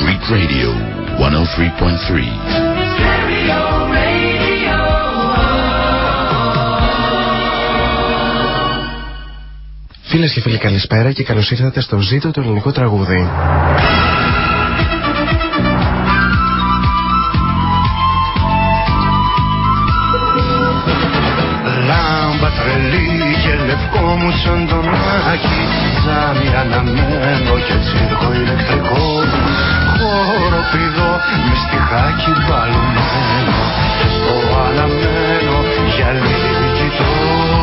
Greek Radio 103.3. Φίλες και φίλοι, καλησπέρα και καλώς ήρθατε στο Ζήτο του ελληνικού τραγούδι. Λάμπα τρελή και λευκό μου σαν τον Άκη Ζάμι αναμένο και τσίρκο ηλεκτρικό Χοροπηδό με στιχάκι μπαλωμένο Και στο αναμένο γυαλί κοιτώ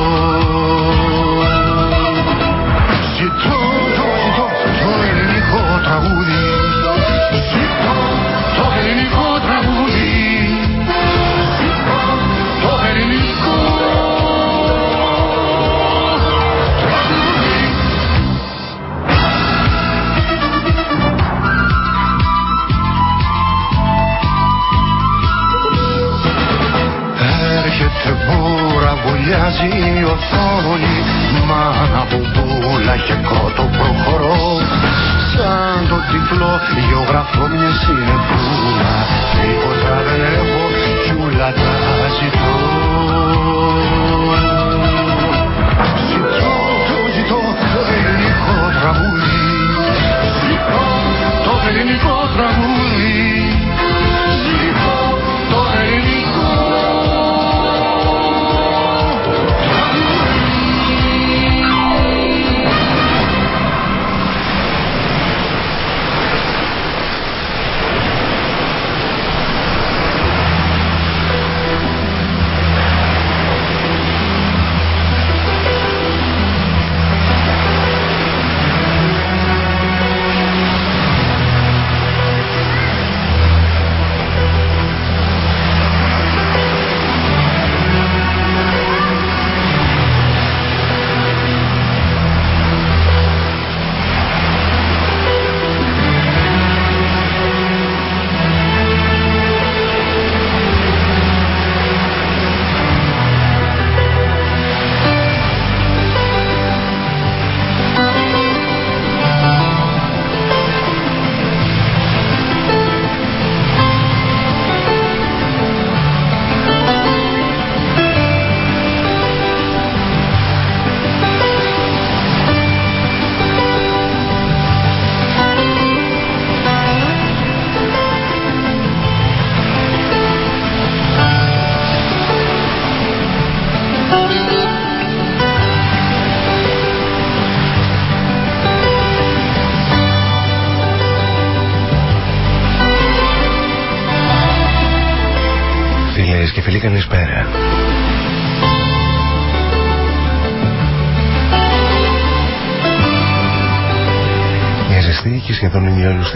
βουλιάζει η οθόνη Μάνα μπουμπούλα και κότο προχωρώ. Σαν το τυφλό γεωγραφώ μιας συνεφούλας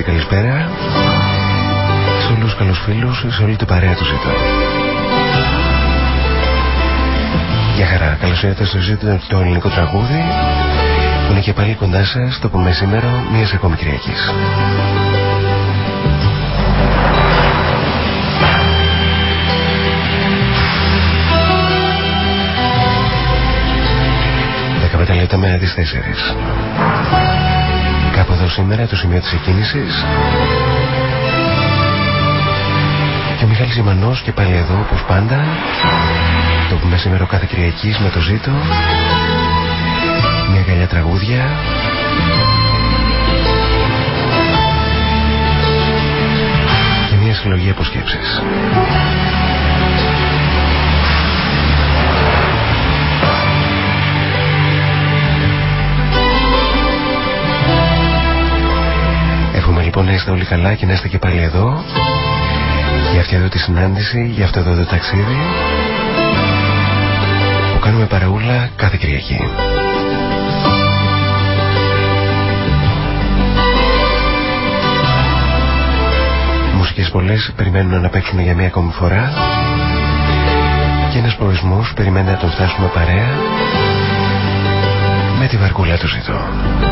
ημιόλουστη καλησπέρα σε όλους τους καλούς φίλους, σε όλη την παρέα τους ζητώ. Γεια χαρά, καλώς ήρθατε στο ζήτο το ελληνικό τραγούδι που είναι και πάλι κοντά σας το μεσήμερο μιας ακόμη Κυριακής. Δέκα λεπτά μέρα τις 4. Κάπου εδώ σήμερα το σημείο της εκκίνησης. Και ο Μιχάλης Ζημανός και πάλι εδώ όπως πάντα το πούμε σήμερα κάθε Κυριακής με το ζήτο. Μια γαλιά τραγούδια. Και μια συλλογή αποσκέψεις. Λοιπόν να είστε όλοι καλά και να είστε και πάλι εδώ για αυτή εδώ τη συνάντηση, για αυτό εδώ το ταξίδι που κάνουμε παραούλα κάθε Κυριακή. Μουσικές πολλές περιμένουν να παίξουν για μία ακόμη φορά και ένας προορισμός περιμένει να τον φτάσουμε παρέα με τη βαρκούλα του ζητώ.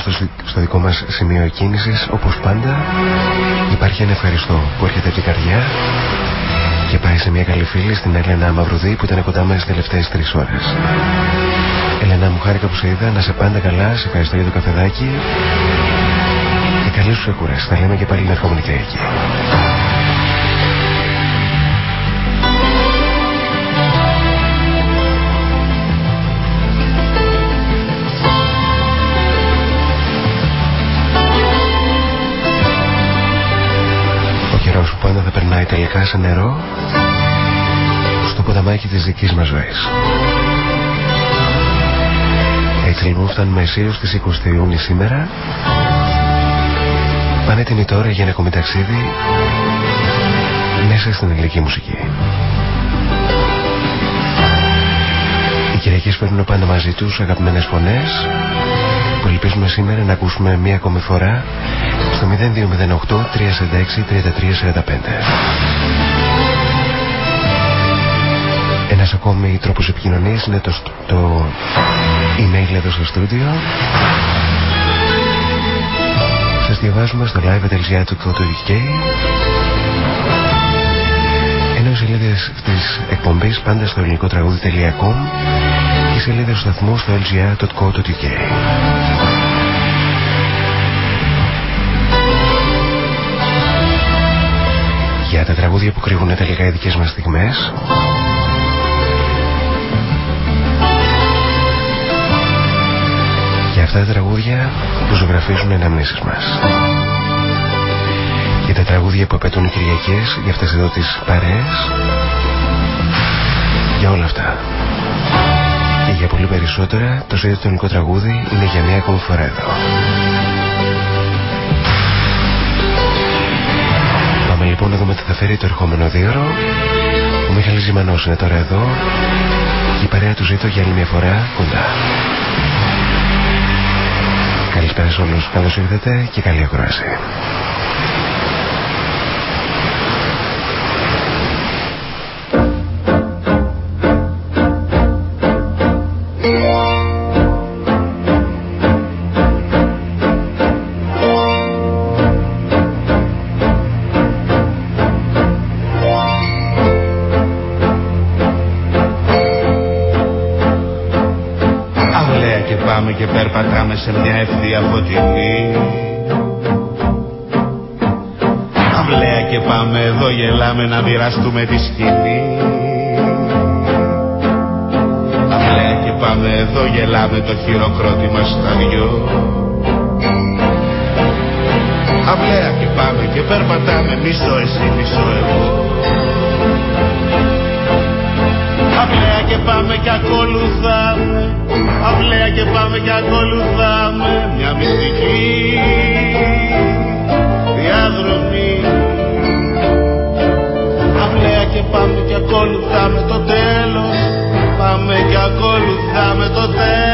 Στο, στο δικό δικό μας σημείο κίνησης όπως πάντα υπάρχει ένα ευχαριστώ που έρχεται από την καρδιά και πάει σε μια καλή φίλη στην Έλενα Μαυρουδή που ήταν κοντά μας τις τελευταίες τρεις ώρες. Έλενα μου χάρηκα που σε είδα, να σε πάντα καλά, σε ευχαριστώ για το καφεδάκι και καλή σου εκούραση. Θα λέμε και πάλι την ερχόμενη Κυριακή. Τελικά σε νερό στο ποταμάκι της δικής μας ζωής. Έτσι λοιπόν φτάνουμε εσείς στις 20 Ιούνιου σήμερα Πάνε την τώρα για ένα ακόμη ταξίδι μέσα στην ελληνική μουσική. Οι Κυριακές παίρνουν πάντα μαζί τους αγαπημένες φωνές που ελπίζουμε σήμερα να ακούσουμε μία ακόμη φορά στο 0208 346 3345. Ένας ακόμη τρόπος επικοινωνίας είναι το, το email εδώ στο στούντιο. Σας διαβάζουμε στο live.gr.co.uk ενώ οι σελίδες της εκπομπής πάντα στο ελληνικό τραγούδι.com και οι σελίδες του σταθμού στο lgr.co.uk Για τα τραγούδια που κρύβουν τελικά οι δικές μας στιγμές. Για αυτά τα τραγούδια που ζωγραφίζουν εναμνήσεις μας. Για τα τραγούδια που απαιτούν οι Κυριακές Για αυτές εδώ τις παρέες. Για όλα αυτά. Και για πολύ περισσότερα Το σύνδετο τραγούδι είναι για μια ακόμη φορά εδώ Πάμε λοιπόν να δούμε τι θα φέρει το ερχόμενο δίωρο. Ο Μιχαλής Ζημανός είναι τώρα εδώ και η παρέα του ζήτω για άλλη μια φορά κοντά. Καλησπέρα σε όλους, καλώς ήρθατε και καλή ακρόαση. Να μοιραστούμε τη σκηνή. Αυλαία και πάμε εδώ γελάμε το χειροκρότημα στα δυο Αυλαία και πάμε και περπατάμε μισό εσύ μισό εγώ. Αυλαία και πάμε και ακολουθάμε. Αυλαία και πάμε και ακολουθάμε μια μυστική πάμε και ακολουθάμε το τέλος. Πάμε και ακολουθάμε το τέλος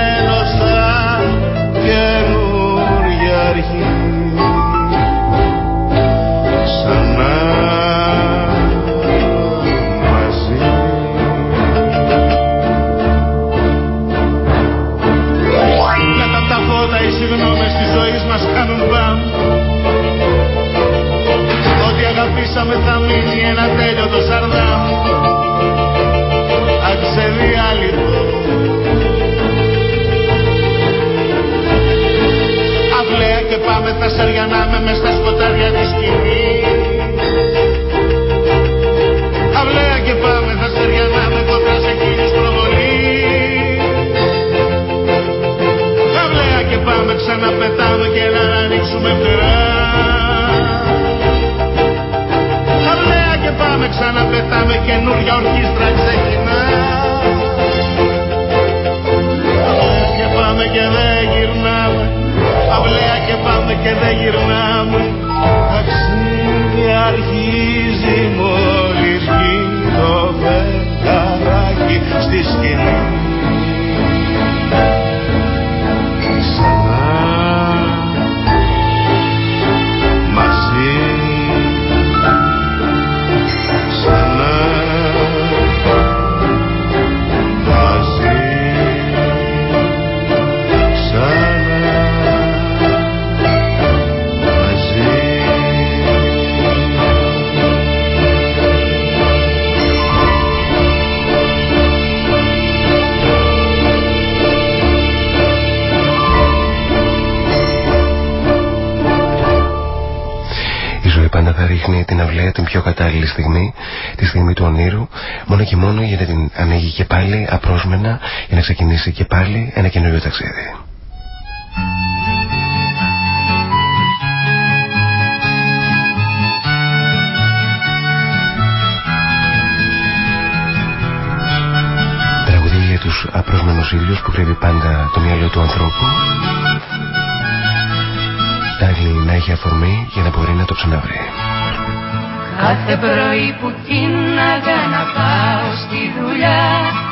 ξεκινήσει και πάλι ένα καινούριο ταξίδι. Τραγουδί για τους απρόσμενους ήλιους που κρύβει πάντα το μυαλό του ανθρώπου Φτάνει να έχει αφορμή για να μπορεί να το ξαναβρει. Κάθε πρωί που κίναγα να πάω στη δουλειά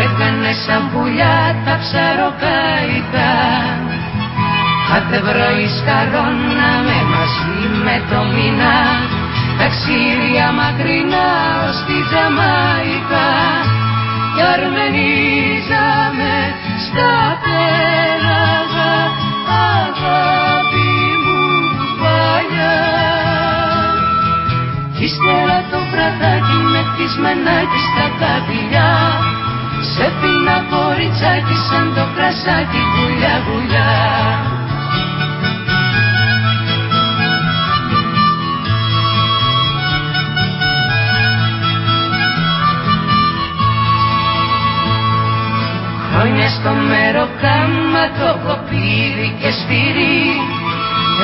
Έκανε σαν πουλιά τα ψαροκαϊκά Κάθε πρωί σκαρώναμε μαζί με το μήνα Ταξίδια μακρινά ως τη Τζαμαϊκά. Κι αρμενίζαμε στα πέραγα αγάπη Ύστερα το βραδάκι με χτισμενάκι στα καπηλιά Σε πίνα κοριτσάκι σαν το κρασάκι γουλιά γουλιά. Χρόνια στο κάμα το κοπίδι και σφυρί.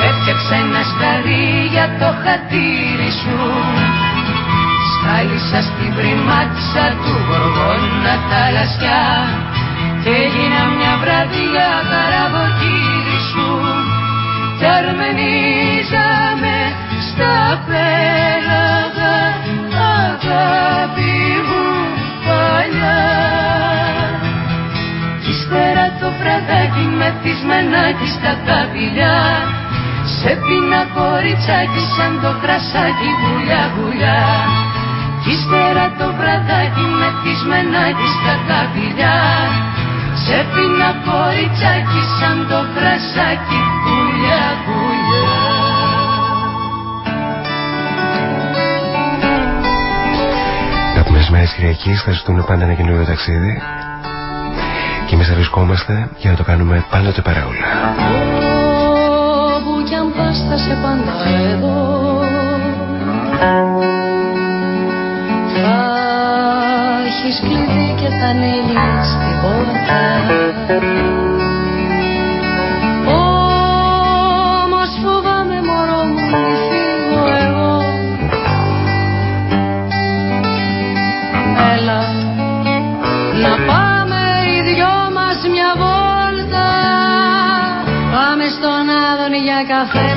Έφτιαξα ένα σκαρί για το χατήρι σου. Σκάλισα στην πριμάτισα του γοργόνα τα λασιά Και έγινα μια βραδιά καραβοκύρι σου Κι αρμενίζαμε στα πέραγα αγάπη μου παλιά. Κι ύστερα το βραδάκι μεθυσμενάκι στα καπηλιά σε πίνα κοριτσάκι σαν το κρασάκι γουλιά γουλιά Κι ύστερα το βραδάκι με μενάκι στα καπηλιά Σε πίνα κοριτσάκι σαν το κρασάκι γουλιά γουλιά Κάποιες μέρες Κυριακής θα ζητούν πάντα ένα καινούριο ταξίδι. Και εμείς θα βρισκόμαστε για να το κάνουμε πάντοτε παραόλα πας θα σε πάντα εδώ. Θα έχεις κλειδί και θα ανοίγεις την πόρτα. Όμως φοβάμαι μωρό μου μη φύγω εγώ. Έλα να πάμε οι δυο μας μια βόλτα. Πάμε στον Άδωνη για καφέ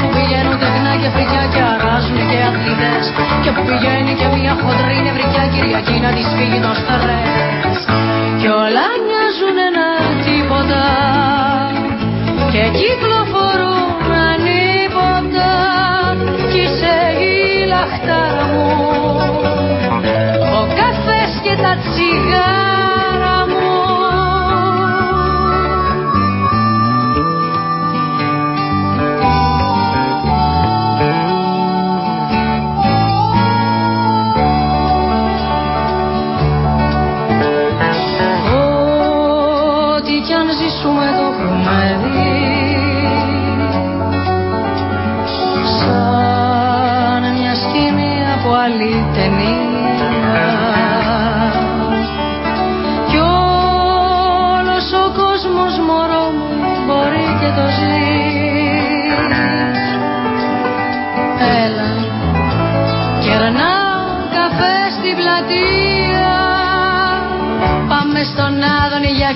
και φρικιά και αράζουν και αθλητές και που πηγαίνει και μια χοντρή νευρικιά Κυριακή να της φύγει το στρες. Και όλα μοιάζουν ένα τίποτα. Και κυκλοφορούν ανίποτα. Κι είσαι η λαχτάρα μου. Ο καφές και τα τσιγάρα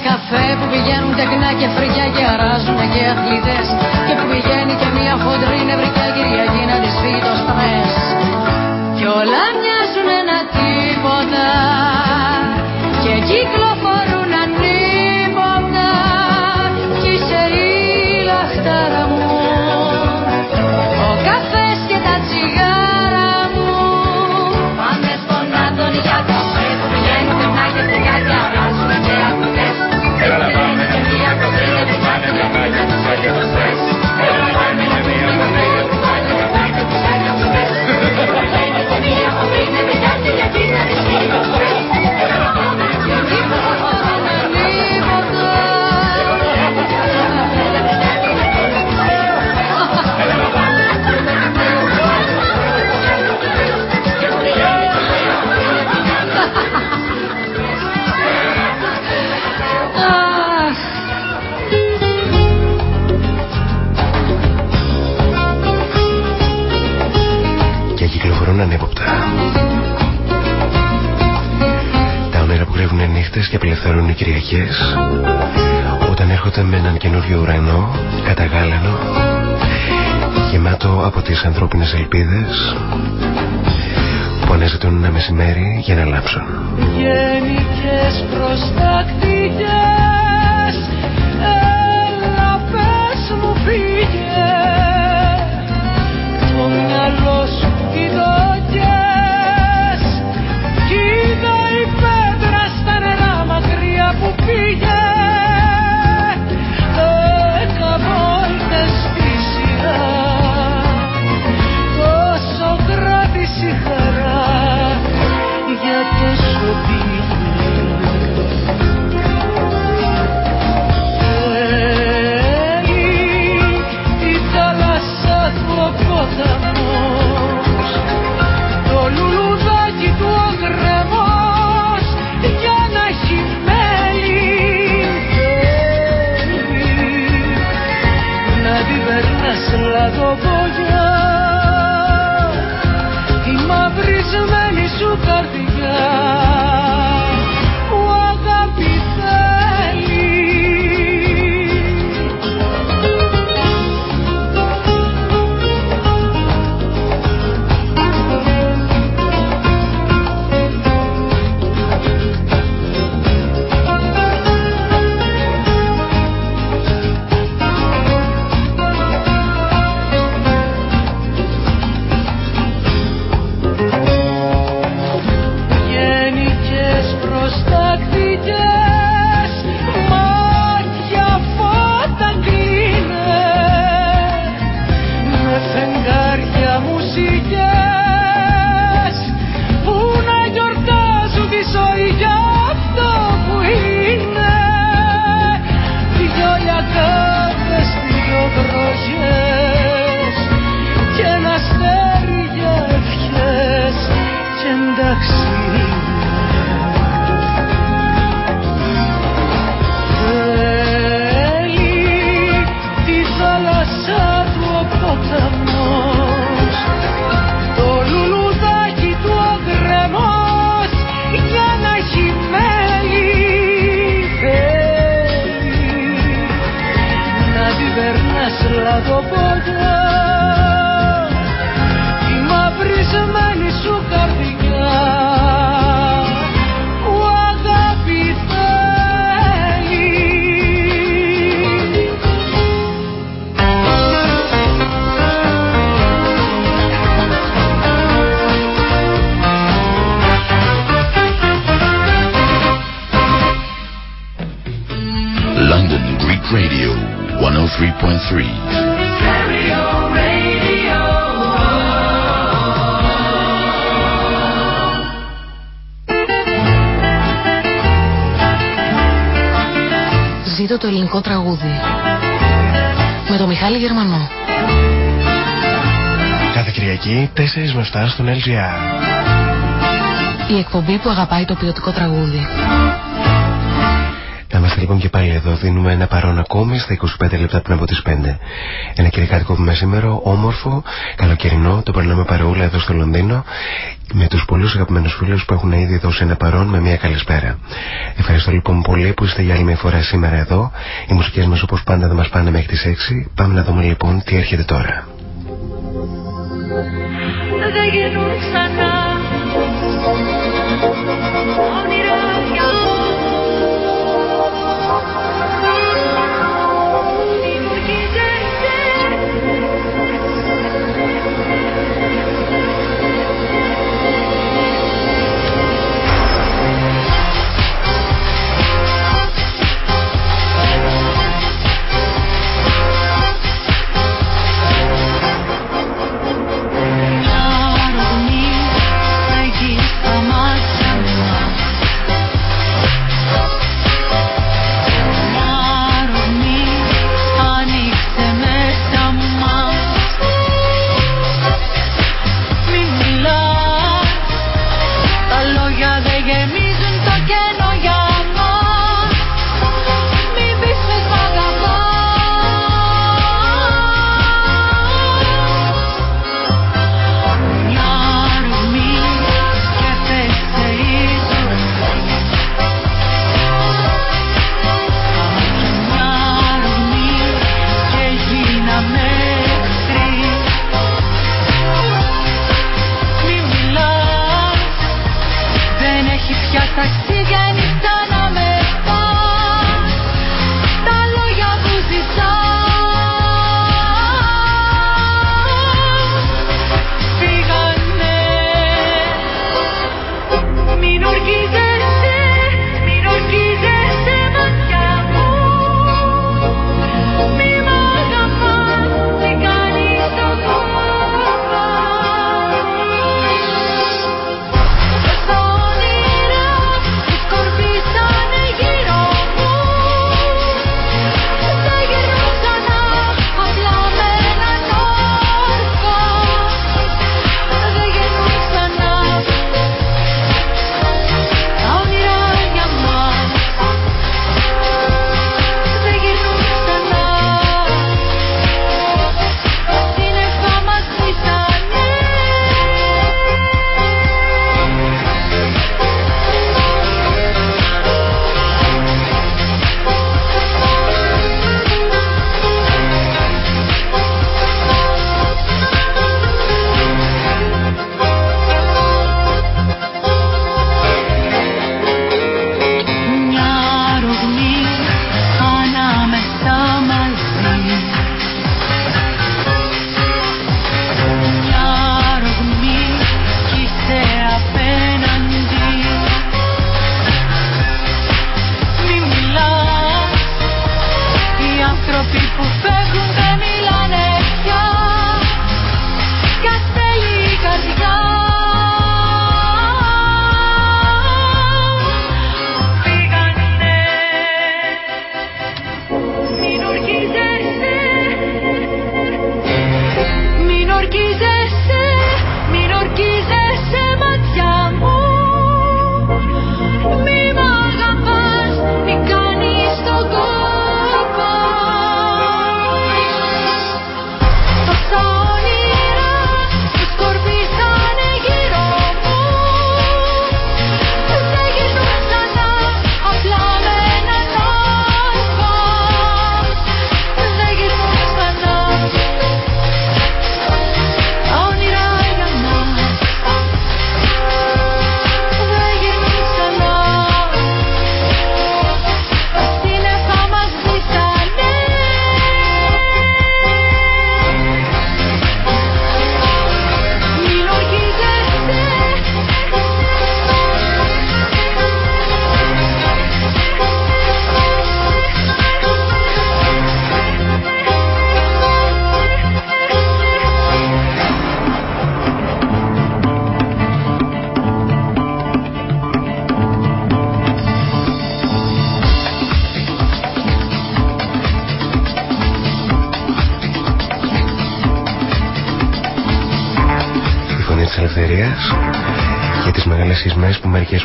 καφέ που πηγαίνουν τεκνά και φρικιά και αράζουν και αθλητές. Και που πηγαίνει και μια χοντρή νευρικιά Κυριακή να της φύγει το στρες. Κι όλα μοιάζουν ένα τίποτα. Και κυκλοφορούν Κυριακές όταν έρχονται με έναν καινούριο ουρανό, καταγάλανο, γεμάτο από τις ανθρώπινες ελπίδες που αναζητούν ένα μεσημέρι για να λάψουν. Γενικές προστακτικές Η εκπομπή που αγαπάει το ποιοτικό τραγούδι. Να είμαστε λοιπόν και πάλι εδώ. Δίνουμε ένα παρόν ακόμη στα 25 λεπτά πριν από τις 5. Ένα κυριακάτικο που σήμερα όμορφο, καλοκαιρινό. Το περνάμε παρεούλα εδώ στο Λονδίνο. Με τους πολλούς αγαπημένους φίλους που έχουν ήδη δώσει ένα παρόν με μια καλησπέρα. Ευχαριστώ λοιπόν πολύ που είστε για άλλη μια φορά σήμερα εδώ. Οι μουσικές μας όπως πάντα δεν μας πάνε μέχρι τις 6. Πάμε να δούμε λοιπόν τι έρχεται τώρα.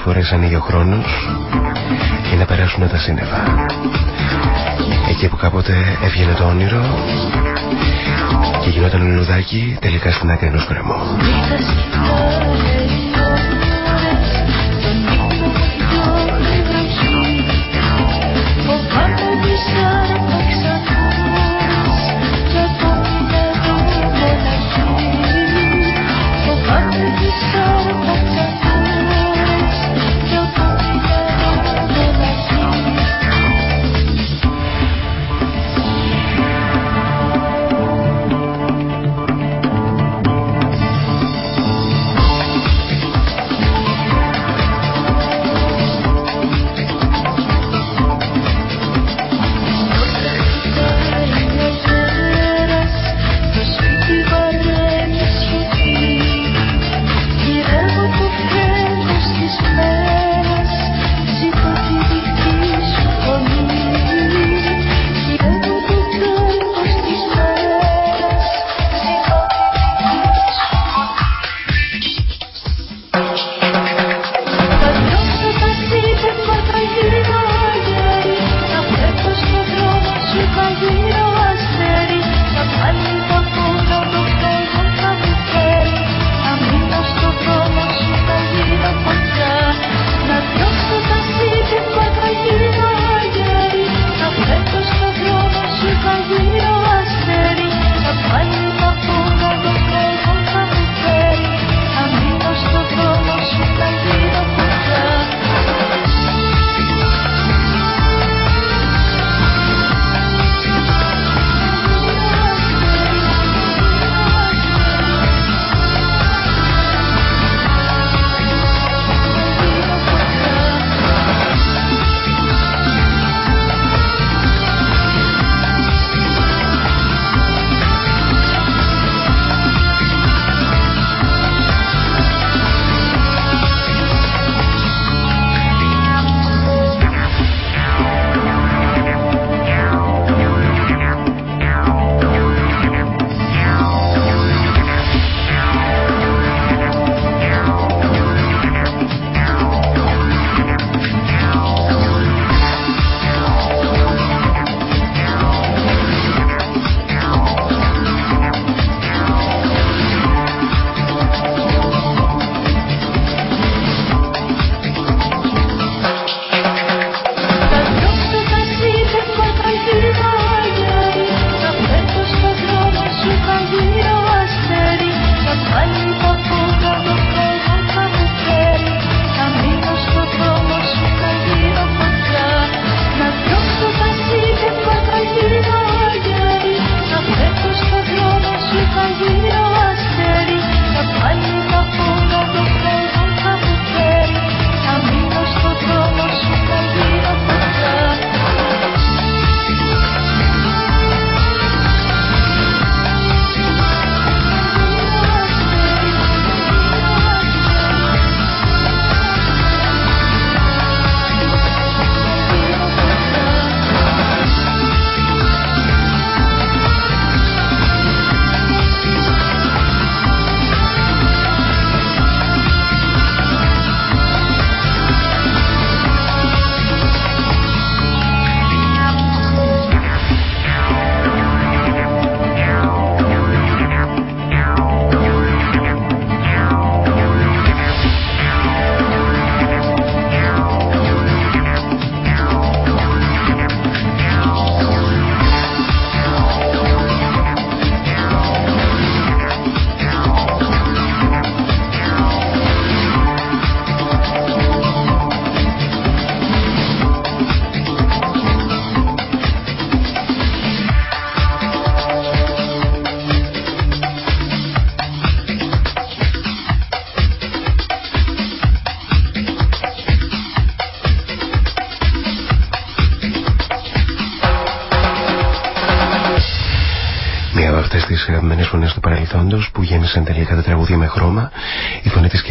Φορές ανοίγει ο χρόνος για να περάσουν τα σύννεφα. Εκεί που κάποτε έβγαινε το όνειρο και γινόταν λουλουδάκι τελικά στην άκρη ενός γκρεμού.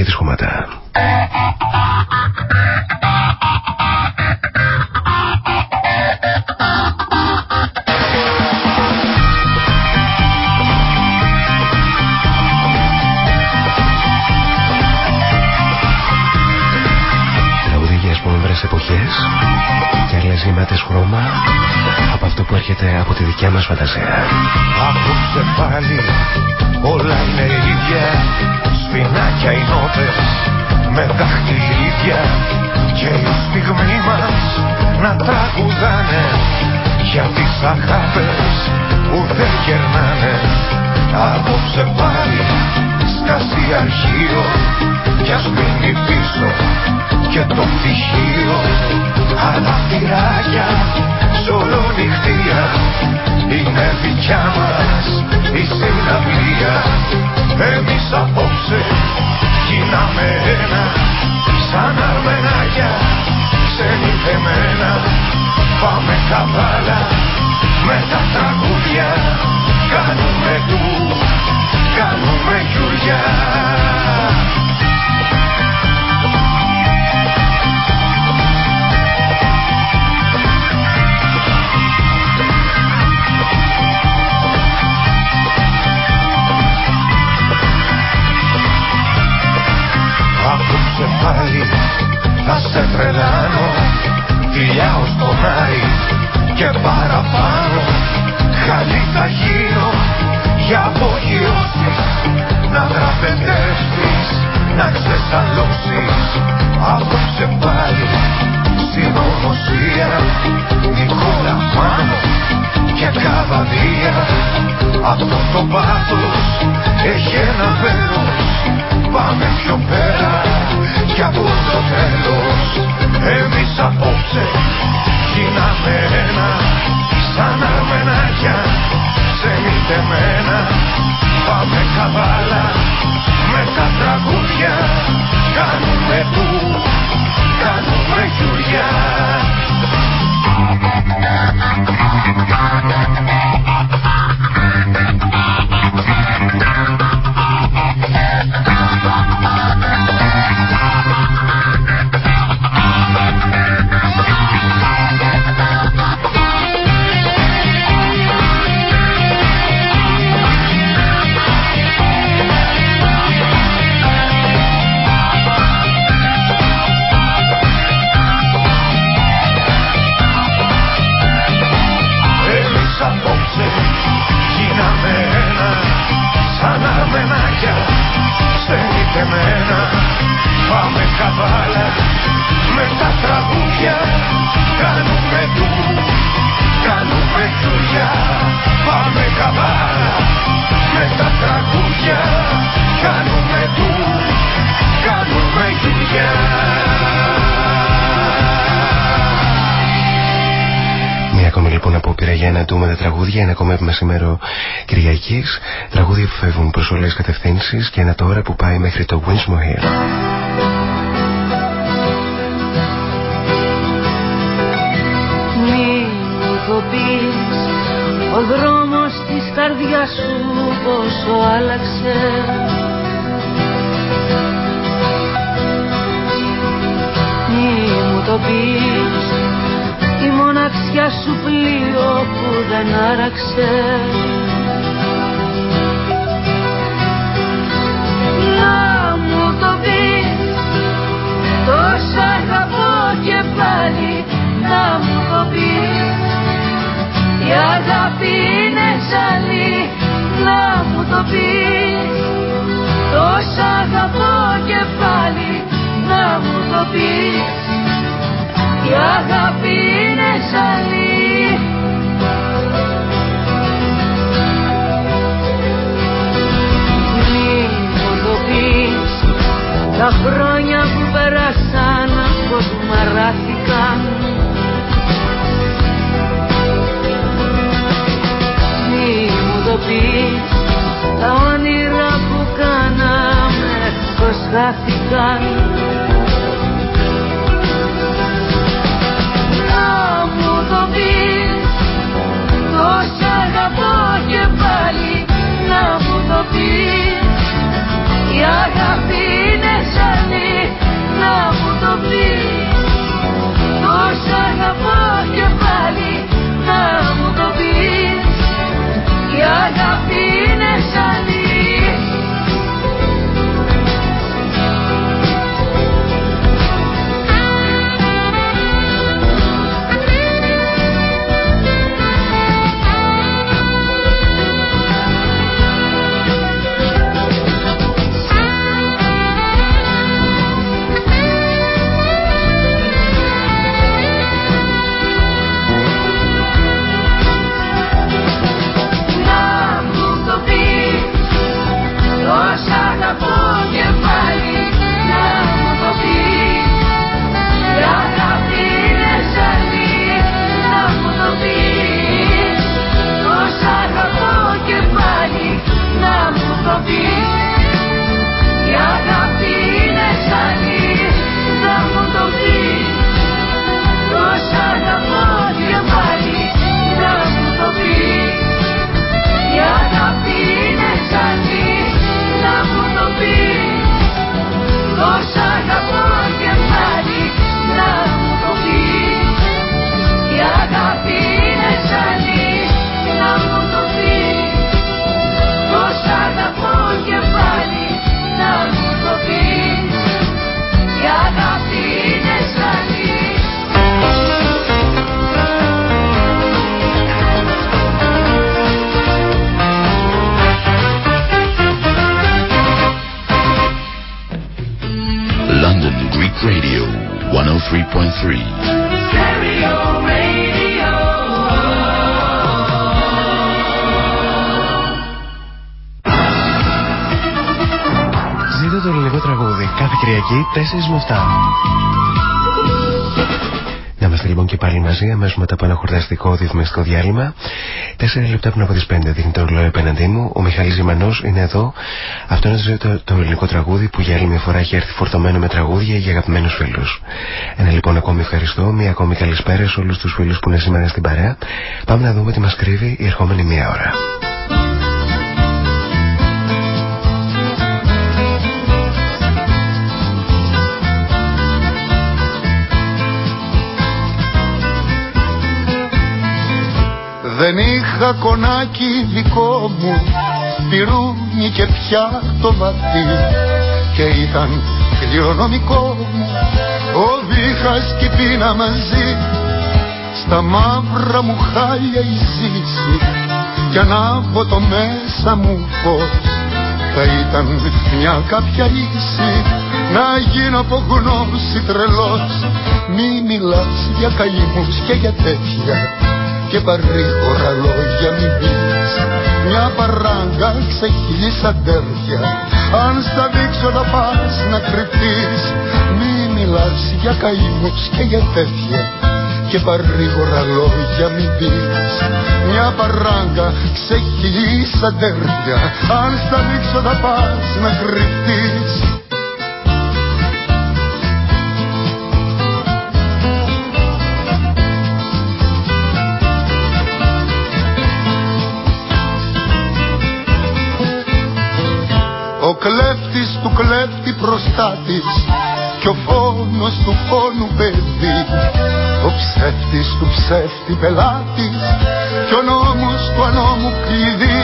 Και της χωματά. Κερνάνε Απόψε πάλι σκάσει αρχείο Κι ας μείνει πίσω και το πτυχίο. Αλλά τυράκια νυχτία Είναι δικιά μας η συναυλία. Εμείς απόψε γίναμε ένα Σαν αρμενάκια ξενιθεμένα Πάμε καβάλα με τα τραγούδια Κάνουμε του, κάνουμε γιουριά πάλι θα σε τρελάνω Φιλιά ως πονάει και παραπάνω Χαλή θα γίνω για απογειώσεις Να δραπετεύσεις, να ξεσαλώσεις Απόψε πάλι συνωμοσία Νικόλα πάνω και καβαδία Αυτό το πάθος έχει ένα βέλος Πάμε πιο πέρα κι από το τέλος. Εμείς απόψε γίναμε ένα Σαν αρμενάκια ξενιτεμένα Πάμε καβάλα με τα τραγούδια. Κάνουμε που, κάνουμε γιουριά τραγούδια, ένα κομμάτι μεσημέρο Κυριακής. Τραγούδια που φεύγουν προ όλε τι κατευθύνσεις και ένα τώρα που πάει μέχρι το Winsmore Hill. Μη το πεις ο δρόμος της καρδιάς σου πόσο άλλαξε Μη μου το πεις η μοναξιά σου πλοίο που δεν άραξε. Να μου το πεις Τόσα αγαπώ και πάλι Να μου το πεις. Η αγάπη είναι ζαλή Να μου το πεις. Τόσα αγαπώ και πάλι Να μου το πεις. Η αγάπη είναι ζαλή Μη μου το πεις τα χρόνια που πέρασαν πως μαράθηκαν. Μη μου το πεις τα όνειρα που κάναμε πως χάθηκαν η αγάπη είναι ζαλή να μου το πεις. Τόσα αγαπώ και πάλι να μου το πεις. Η αγάπη είναι 4 με 7. Να είμαστε λοιπόν και πάλι μαζί αμέσως μετά από ένα χορταστικό διαφημιστικό διάλειμμα. Τέσσερα λεπτά πριν από τις 5 δείχνει το ρολόι απέναντί μου. Ο Μιχάλης Ζημανός είναι εδώ. Αυτό είναι το, το ελληνικό τραγούδι που για άλλη μια φορά έχει έρθει φορτωμένο με τραγούδια για αγαπημένους φίλους. Ένα λοιπόν ακόμη ευχαριστώ. Μια ακόμη καλησπέρα σε όλους τους φίλους που είναι σήμερα στην παρέα. Πάμε να δούμε τι μας κρύβει η ερχόμενη μία ώρα. Δεν είχα κονάκι δικό μου Πυρούνι και πια το βαθύ Και ήταν κληρονομικό μου Ο βήχας και η πείνα μαζί. Στα μαύρα μου χάλια η ζήση Κι ανάβω το μέσα μου φως. Θα ήταν μια κάποια λύση Να γίνω από γνώση τρελός. Μη μιλάς για καημούς και για τέτοια και παρήγορα λόγια μην πεις Μια παράγκα ξεχύλει σαν τέρια Αν στα δείξω θα πας να κρυφτείς Μη μιλάς για καημούς και για τέτοια. Και παρήγορα λόγια μην πεις Μια παράγκα ξεχύλει σαν τέρια Αν στα δείξω θα πας να κρυφτείς κλέφτης του κλέφτη προστάτης κι ο φόνος του φόνου παιδί Ο ψεύτης του ψεύτη πελάτης κι ο νόμος του ανώμου κλειδί.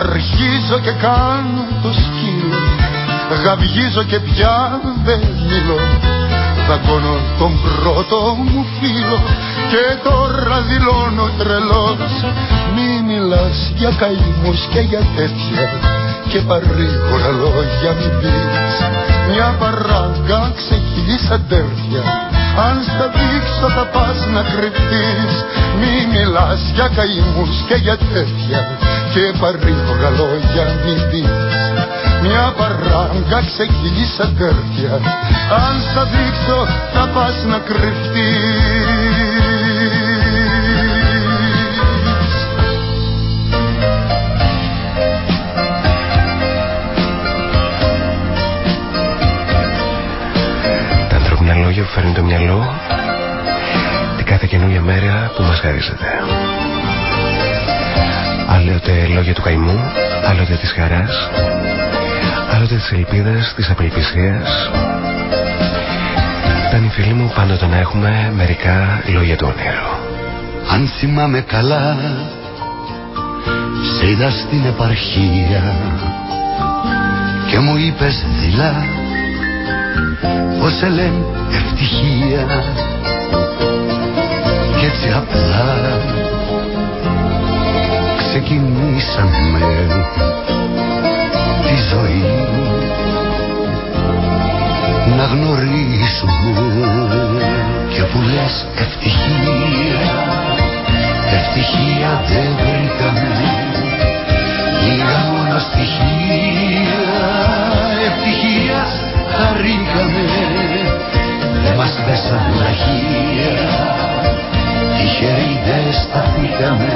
Αρχίζω και κάνω το σκύλο Γαυγίζω και πια δεν μιλώ. Δαγκώνω τον πρώτο μου φίλο Και τώρα δηλώνω τρελός. Μη μιλάς για καημούς και για τέτοια και παρήγορα λόγια μην πεις. Μια παράγκα ξεχύλεις σαν τέρια Αν στα δείξω θα πας να κρυφτείς. Μη μιλάς για καημούς και για τέτοια Και παρήγορα λόγια μην πεις. Μια παράγκα ξεχύλεις σαν τέρια Αν στα δείξω θα πας να κρυφτείς που φέρνει το μυαλό την κάθε καινούργια μέρα που μας χαρίζεται. Άλλοτε λόγια του καημού, άλλοτε της χαράς, άλλοτε της ελπίδας, της απελπισίας. Ήταν η φίλη μου πάντοτε να έχουμε μερικά λόγια του όνειρου. Αν θυμάμαι καλά, σε είδα στην επαρχία και μου είπες δειλά πως σε λένε ευτυχία. Και έτσι απλά ξεκινήσαμε τη ζωή. Να γνωρίσουμε και που λες ευτυχία. Ευτυχία δεν βρήκαμε λίγα μόνο στοιχεία. ευτυχία χαρήκαμε δεν μας πέσαν λαχεία τυχεροί δεν σταθήκαμε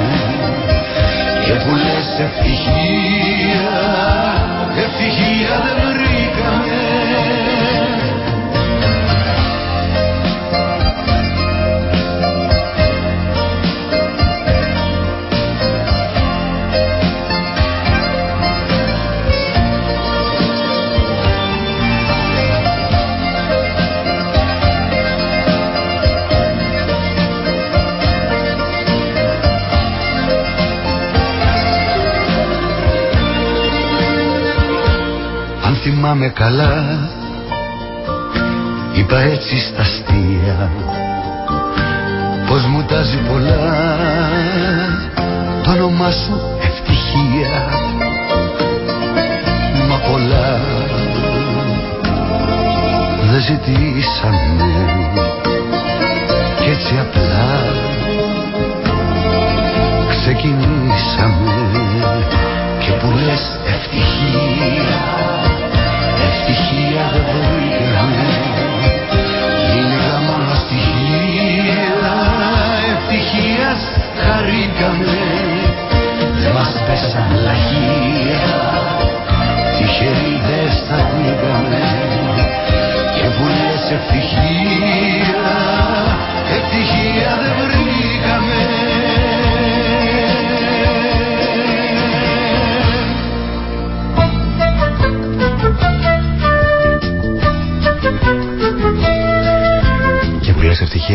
και που λες ευτυχία ευτυχία δεν βρήκαμε Είπα έτσι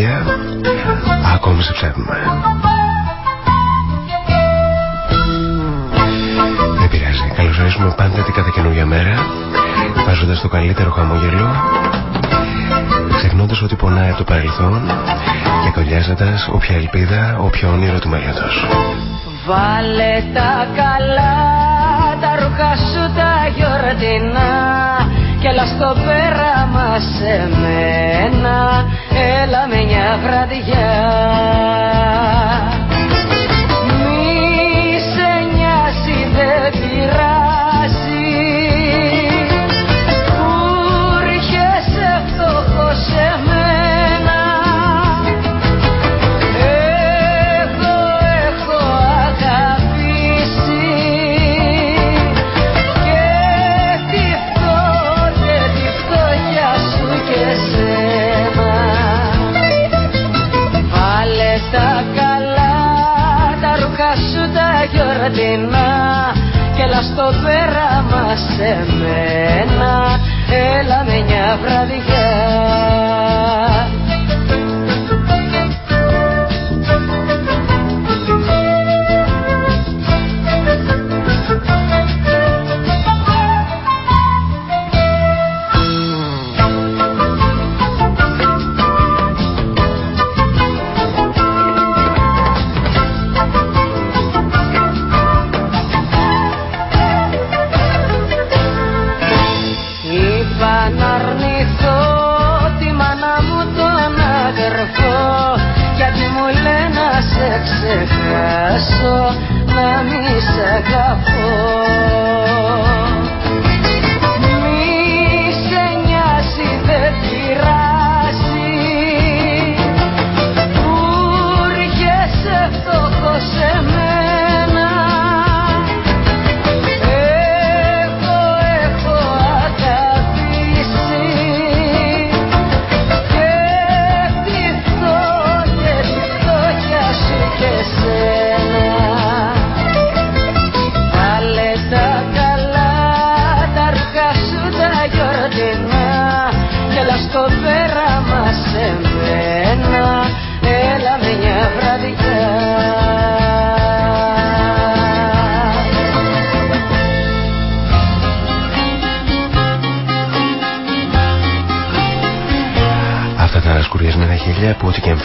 που λες ευτυχία, ακόμη σε ψάχνουμε. Δεν πειράζει. Καλωσορίζουμε πάντα την κάθε καινούργια μέρα, βάζοντας το καλύτερο χαμόγελο, ξεχνώντας ότι πονάει από το παρελθόν και αγκαλιάζοντας όποια ελπίδα, όποιο όνειρο του μέλλοντος. Βάλε τα καλά τα ρούχα σου τα γιορτινά και έλα στο πέραμα σε μένα. Έλα με μια βραδιά πέραμα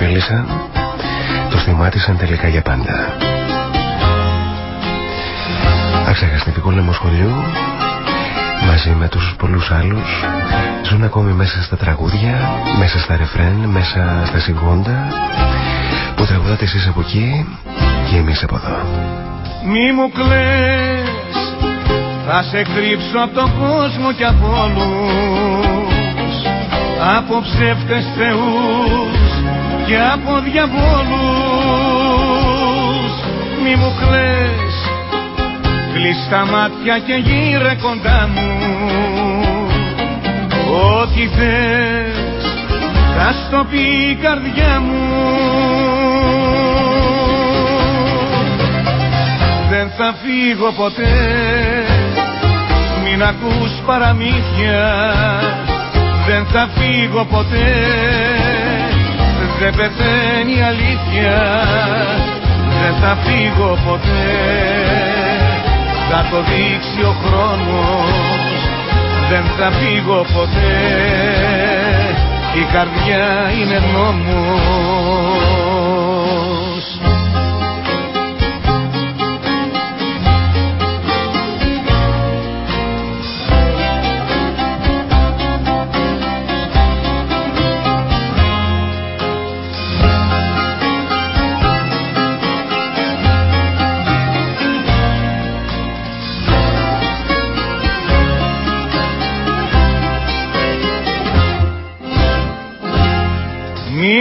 που ό,τι και εμφέλησαν, τους θυμάτισαν τελικά για πάντα. Αξεχαστητικό λαιμοσχολιού, μαζί με τους πολλούς άλλους, ζουν ακόμη μέσα στα τραγούδια, μέσα στα ρεφρέν, μέσα στα σιγόντα, που τραγουδάτε εσείς από εκεί και εμείς από εδώ. Μη μου κλαις Θα σε κρύψω από τον κόσμο και από όλους Από ψεύτες θεούς και από διαβόλους Μη μου κλαις. Κλείς τα μάτια και γύρε κοντά μου. Ό,τι θες θα στο πει η καρδιά μου. Δεν θα φύγω ποτέ. Μην ακούς παραμύθια. Δεν θα φύγω ποτέ Δεν πεθαίνει η αλήθεια. Δεν θα φύγω ποτέ. Θα το δείξει ο χρόνος. Δεν θα φύγω ποτέ. Η καρδιά είναι νόμος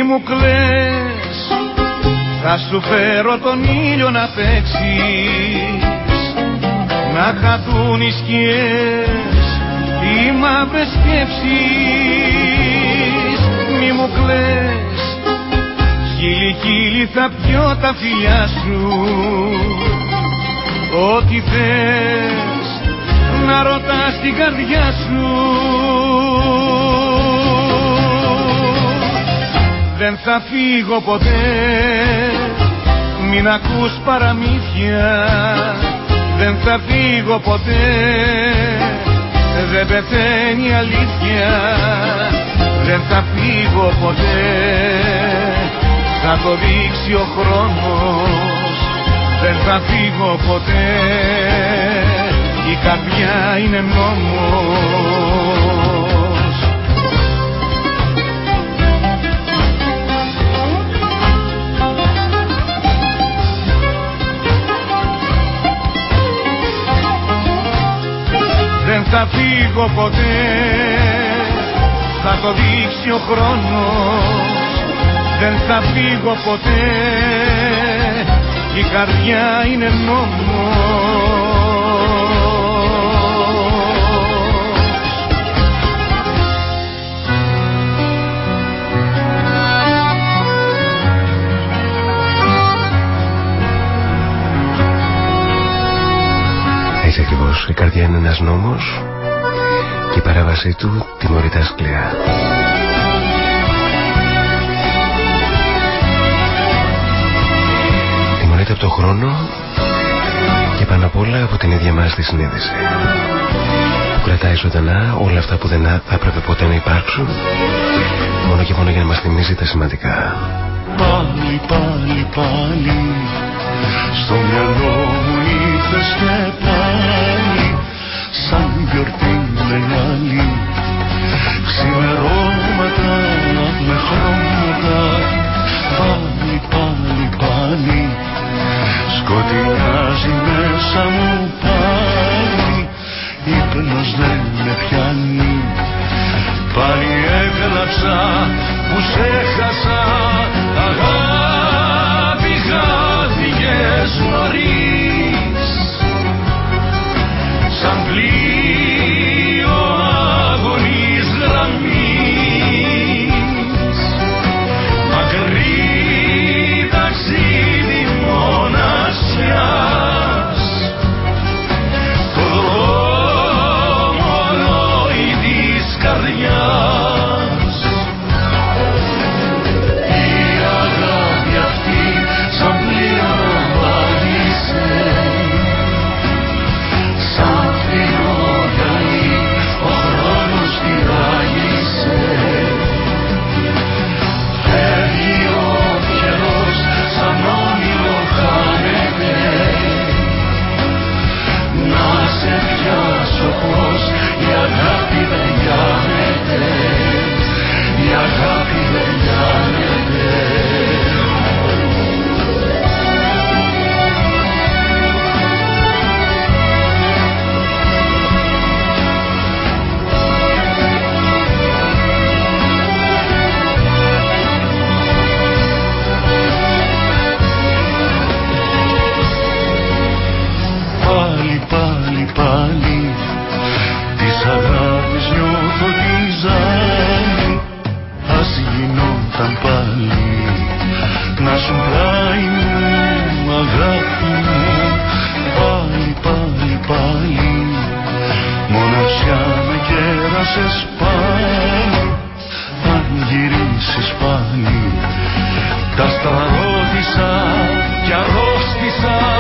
μου κλαις. Θα σου φέρω τον ήλιο να παίξεις. Να χαθούν οι σκιές Οι μαύρες σκέψεις. Μη μου κλαις. Χίλι χίλι θα πιω τα φιλιά σου. Ό,τι θες να ρωτάς την καρδιά σου δεν θα φύγω ποτέ. Μην ακούς παραμύθια. Δεν θα φύγω ποτέ. Δεν πεθαίνει αλήθεια. Δεν θα φύγω ποτέ. Θα το δείξει ο χρόνος. Δεν θα φύγω ποτέ. Η καρδιά είναι νόμος δεν θα φύγω ποτέ θα το δείξει ο χρόνος. Δεν θα φύγω ποτέ η καρδιά είναι νόμος Έτσι ακριβώς, η καρδιά είναι ένας νόμος και η παράβασή του τιμωρητά σκληρά. Τιμωρείται από το χρόνο και πάνω απ' όλα από την ίδια μας τη συνείδηση που κρατάει ζωντανά όλα αυτά που δεν θα έπρεπε ποτέ να υπάρξουν μόνο και μόνο για να μας θυμίζει τα σημαντικά. Πάλι, πάλι, πάλι στο μυαλό μου ήρθες και πάλι σαν γιορτή μεγάλη ξημερώματα με χρώματα πάλι πάλι πάλι. Σκοτεινάζει μέσα μου πάλι. Ύπνος δεν με πιάνει. Πάλι έκλαψα που σε χάσα αγάπη χάθηκες νωρίς γυρίσεις πάλι. Τα στραγώδησα κι αρρώστησα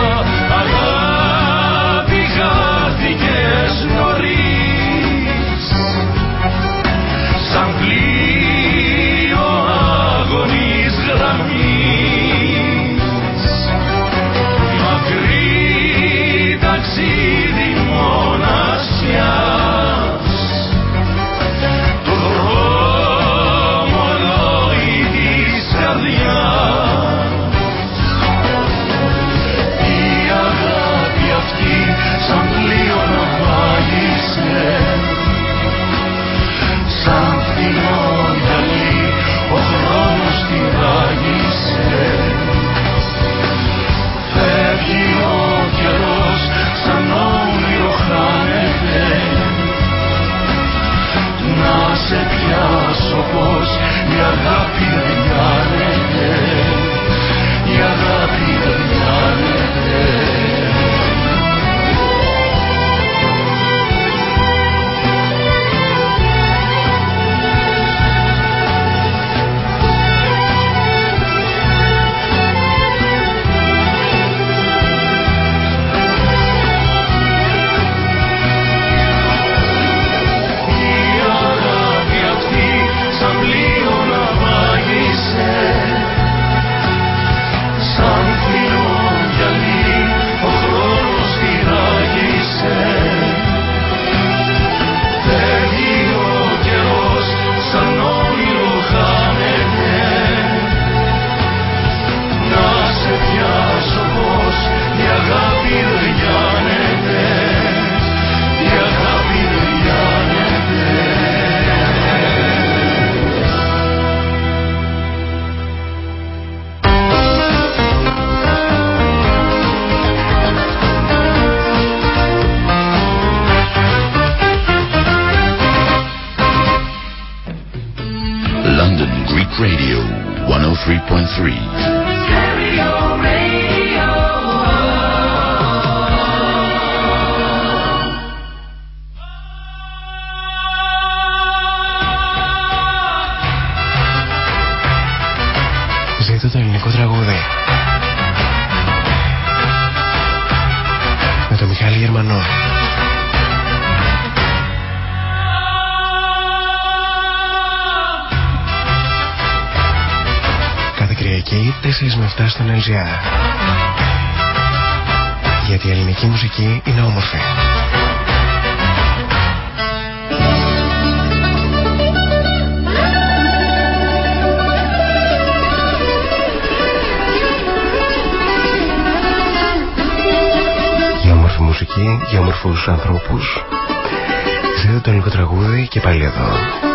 στον LGR. Γιατί η ελληνική μουσική είναι όμορφη. Για όμορφη μουσική, για όμορφους ανθρώπους. Ζήτω το ελληνικό τραγούδι και πάλι εδώ.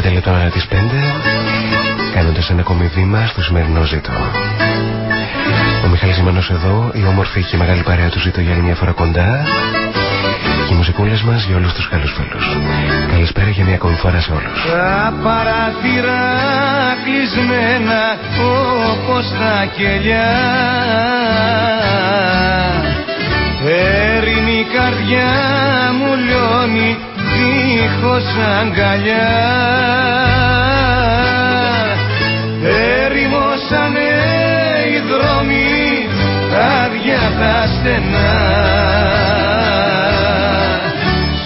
15 λεπτά μετά τις 5 κάνοντας ένα ακόμη βήμα στο σημερινό ζήτο. Ο Μιχάλης Ζημανός εδώ, η όμορφη και η μεγάλη παρέα του ζήτω για άλλη μια φορά κοντά και οι μουσικούλες μας για όλους τους καλούς φίλους. Καλησπέρα για μια ακόμη φορά σε όλους. Τα παράθυρα κλεισμένα όπως τα κελιά Έρημη καρδιά μου λιώνει δίχως αγκαλιά. Ερημώσανε οι δρόμοι άδεια τα στενά.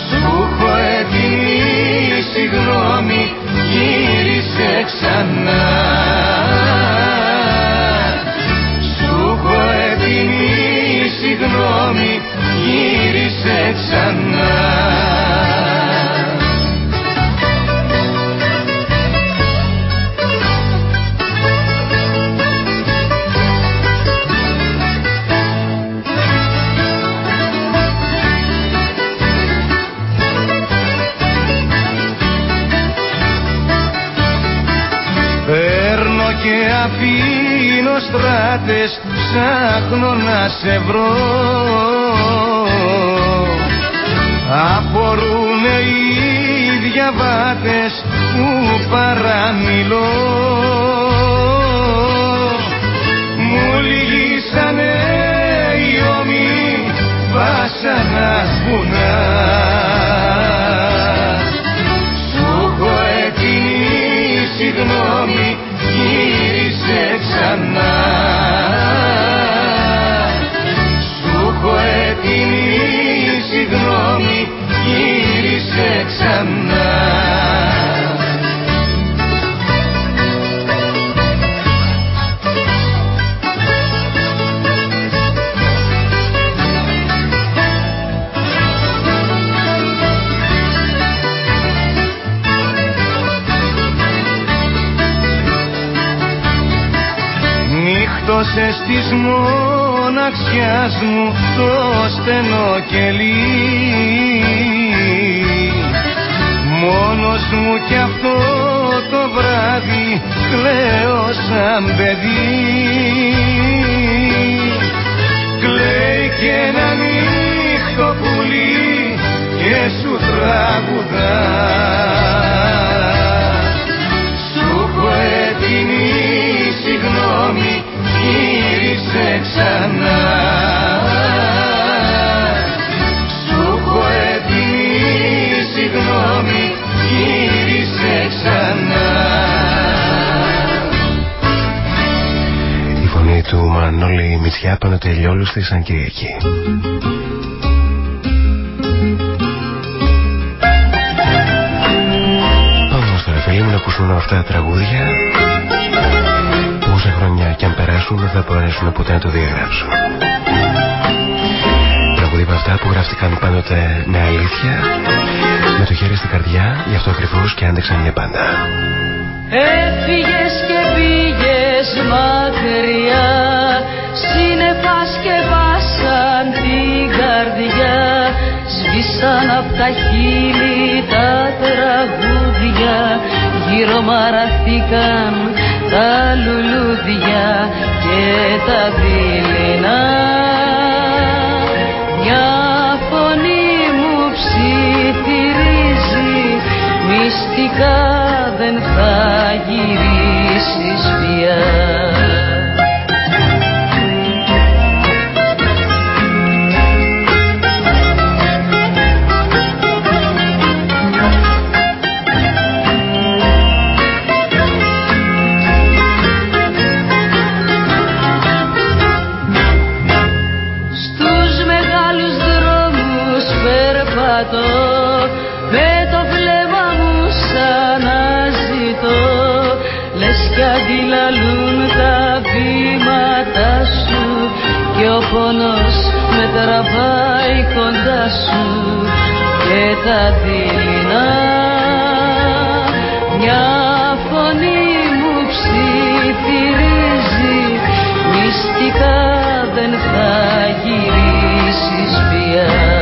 Σου έχω έτοιμη συγγνώμη γύρισε ξανά. Σου έχω έτοιμη συγγνώμη γύρισε ξανά στράτες ψάχνω να σε βρω. Απορρούνε οι διαβάτες που παραμιλώ συγγνώμη γύρισε ξανά. Νύχτωσες της μοναξιάς μου το στενό κελί μου κι αυτό το βράδυ κλαίω σαν παιδί. Κλαίει και ένα νύχτο πουλί και σου τραγουδά Μανώλη Μητσιά πάνω τελειόλου στη Σαν Κυριακή. Όμως τώρα φίλοι μου να ακούσουν αυτά τα τραγούδια που όσα χρόνια κι αν περάσουν δεν θα μπορέσουν ποτέ να το διαγράψουν. Τραγούδια από αυτά που γράφτηκαν πάντοτε με αλήθεια, με το χέρι στην καρδιά, γι' αυτό ακριβώς και άντεξαν για πάντα. Έφυγες και πήγες μακριά απ' τα χείλη τα τραγούδια γύρω μαραθήκαν τα λουλούδια και τα δίληνα. μια φωνή μου ψιθυρίζει μυστικά δεν θα γυρίσει πόνος με τραβάει κοντά σου και τα δειλινά μια φωνή μου ψιθυρίζει μυστικά δεν θα γυρίσεις πια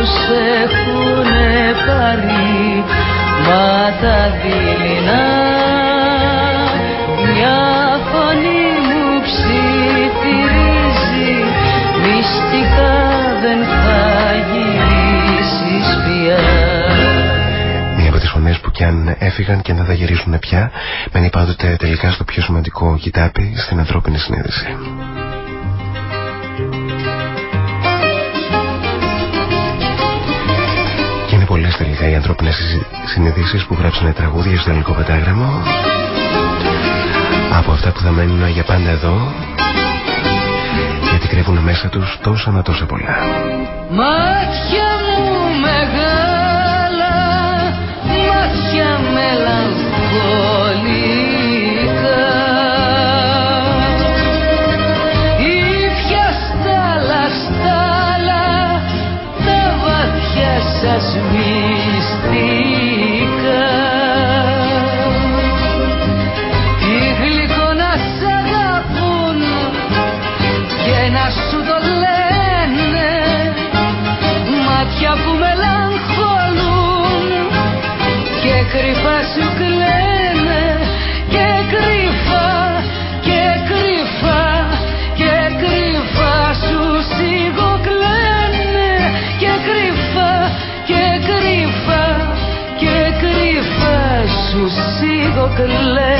χέρια μου σε έχουνε πάρει Μα τα δειλινά μια φωνή μου ψιθυρίζει Μυστικά δεν θα γυρίσεις πια Μία από τις φωνές που κι αν έφυγαν και δεν θα γυρίσουν πια μένει πάντοτε τελικά στο πιο σημαντικό κοιτάπι στην ανθρώπινη συνείδηση. Και είναι πολλές τελικά οι ανθρώπινες συνειδήσεις που γράψανε τραγούδια στο ελληνικό πεντάγραμμο. Από αυτά που θα μένουν για πάντα εδώ γιατί κρύβουν μέσα τους τόσα μα τόσα πολλά. Μάτια μου μεγάλα, μάτια μελαγχολικά. Σας μυστικά σιγοκλαίνε Άντρας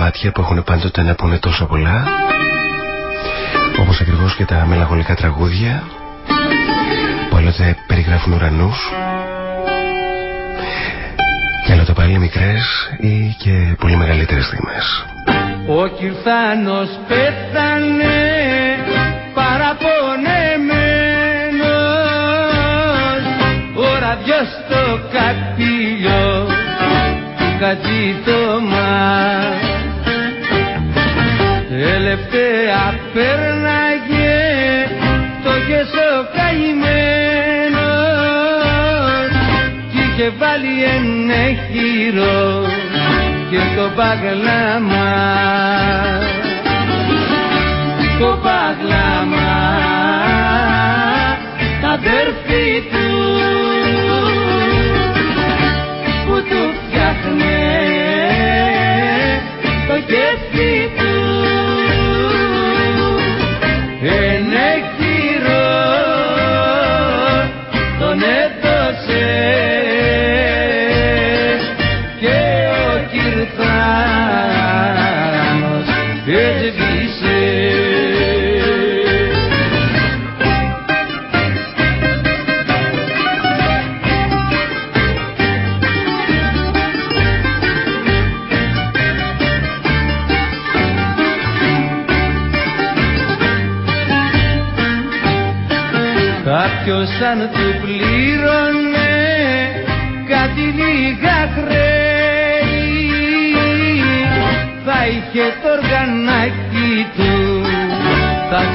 μάτια που έχουν πάντοτε να πούνε τόσο πολλά όπως ακριβώς και τα μελαγχολικά τραγούδια που άλλοτε περιγράφουν ουρανούς και άλλοτε πάλι μικρές ή και πολύ μεγαλύτερες στιγμές. Ο Κυρθάνος πέθανε παραπονεμένος Ο ραδιός στο καπήλιο του Κατζήτωμα Τελευταία πέρναγε το γεσοκαπήλιο καημένος κι είχε βάλει ένα χειρό και το παγλάμα. Το παγλάμα. Τα αδέρφη του που του φτιάχνε το κέφι του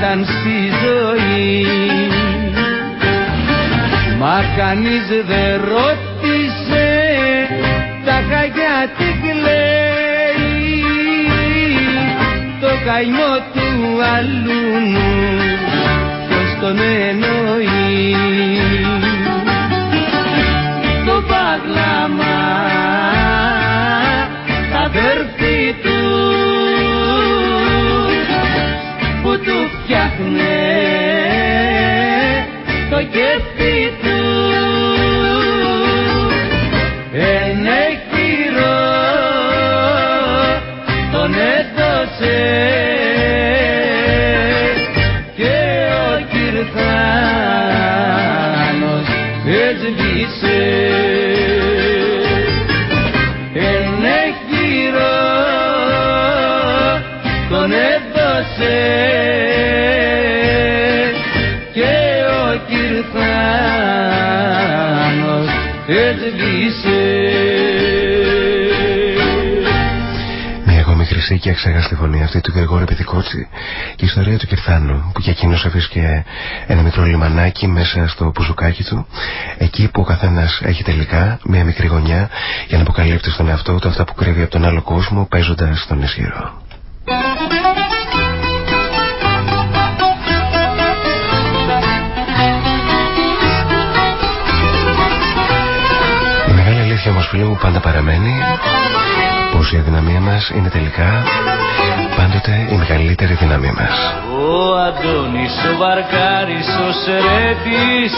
ήταν στη ζωή. Μα κανείς δεν ρώτησε τα καγιά τι κλαίει. Το καημό του αλούνου ποιος τον εννοεί. Το παγλάμα τα φτιάχνε το κέφι Μια ακόμη χρυσή και αξαγάστη φωνή αυτή του Γρηγόρη Πηδικότσι και η ιστορία του Κυρθάνου που για εκείνος αφήσκε ένα μικρό λιμανάκι μέσα στο πουζουκάκι του εκεί που ο καθένας έχει τελικά μια μικρή γωνιά για να αποκαλύπτει στον εαυτό του αυτά που κρύβει από τον άλλο κόσμο παίζοντας τον ισχυρό. Η μεγάλη αλήθεια όμως φίλοι μου πάντα παραμένει πως η αδυναμία μας είναι τελικά πάντοτε η μεγαλύτερη δύναμή μας. Ο Αντώνης ο Βαρκάρης ο Σερέτης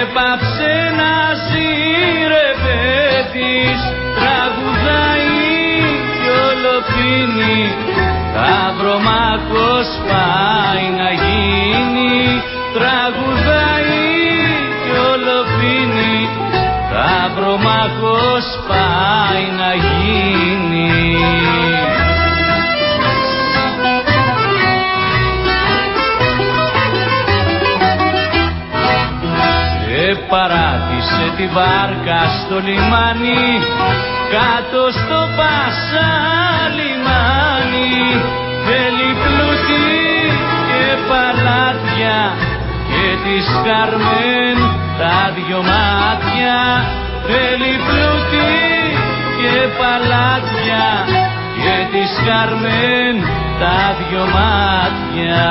έπαψε να ζει ρε παιδής τραγουδάει κι όλο πίνει Σταυρομάχος πάει να γίνει τραγουδάει Σταυρομάχος πάει να γίνει. Και παράτησε τη βάρκα στο λιμάνι κάτω στο πάσα λιμάνι θέλει πλούτη και παλάτια και της Καρμέν τα δυο μάτια θέλει πλούτη και παλάτια και της Καρμέν τα δυο μάτια.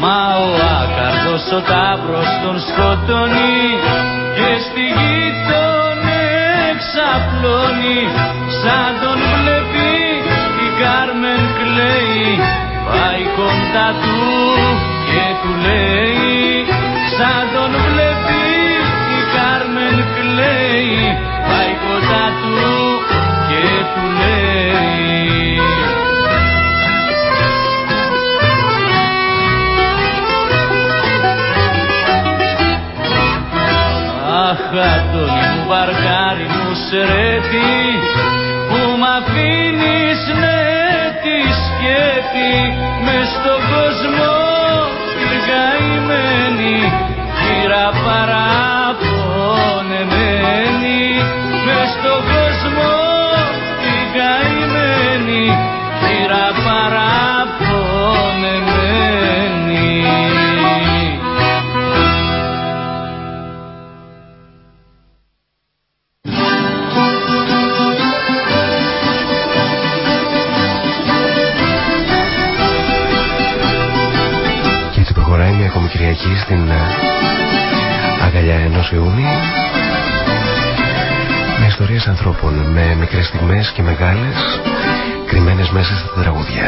Μα ο άκαρδος ο τάβρος τον σκοτώνει και στη γη τον εξαπλώνει. Σαν τον βλέπει η Κάρμεν κλαίει πάει κοντά του και του λέει σαν τον βλέπει η Κάρμεν κλαίει πάει κοντά του και του λέει. Αχ, Αντώνη μου, βαρκάρι μου, σερέτη, γιατί μες στον κόσμο πήγαημένη γύρα παραπονεμένη. Μες στον κόσμο πήγαημένη γύρα παραπονεμένη. Μια ακόμη Κυριακή στην ε, αγκαλιά ενός Ιούνιου με ιστορίες ανθρώπων, με μικρές στιγμές και μεγάλες κρυμμένες μέσα στα τραγούδια.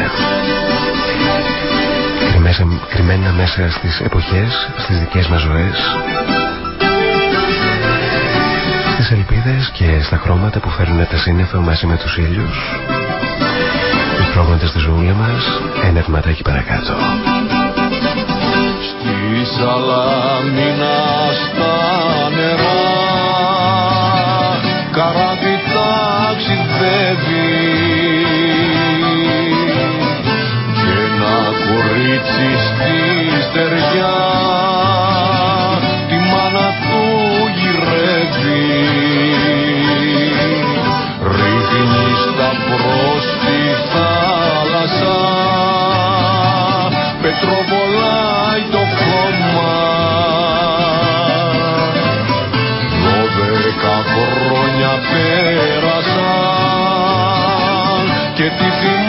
Κρυμμένα μέσα στις εποχές, στις δικές μας ζωές. Στις ελπίδες και στα χρώματα που φέρνουν τα σύννεφα μαζί με τους ήλιους. Τους πρόγοντες στη ζωή μας ένα βηματάκι παρακάτω Στη Σαλαμίνα στα νερά καράβι ταξιδεύει και ένα κορίτσι στη στεριά. Τη μάνα του γυρεύει. Ρίχνει στα προς τη θάλασσα. Πετροβολάει χρόνια πέρασαν και τη θυμάται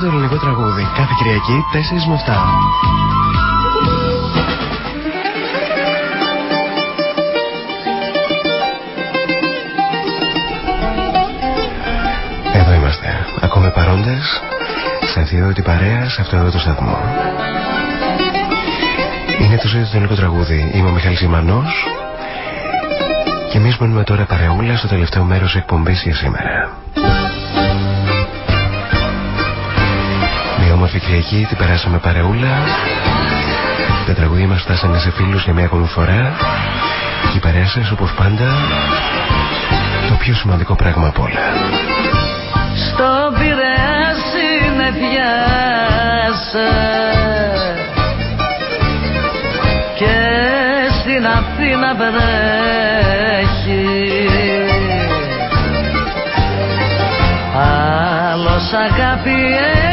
το ελληνικό τραγούδι κάθε Κυριακή 4 με 7. Εδώ είμαστε, ακόμη παρόντες σε αυτή την παρέα, σε αυτό εδώ το σταθμό. Είναι το ζήτητο ελληνικό τραγούδι. Είμαι ο Μιχάλης Ιμανός και εμείς μένουμε τώρα παρεούλα στο τελευταίο μέρος εκπομπής για σήμερα. Όμορφη Κυριακή την περάσαμε παρεούλα. Τα τραγούδια μας φτάσανε σε φίλους για μια ακόμη φορά και η παρέα σας όπως πάντα το πιο σημαντικό πράγμα απ' όλα. Στο Πειραιά συνεφιάσα και στην Αθήνα βρέχει άλλος αγάπη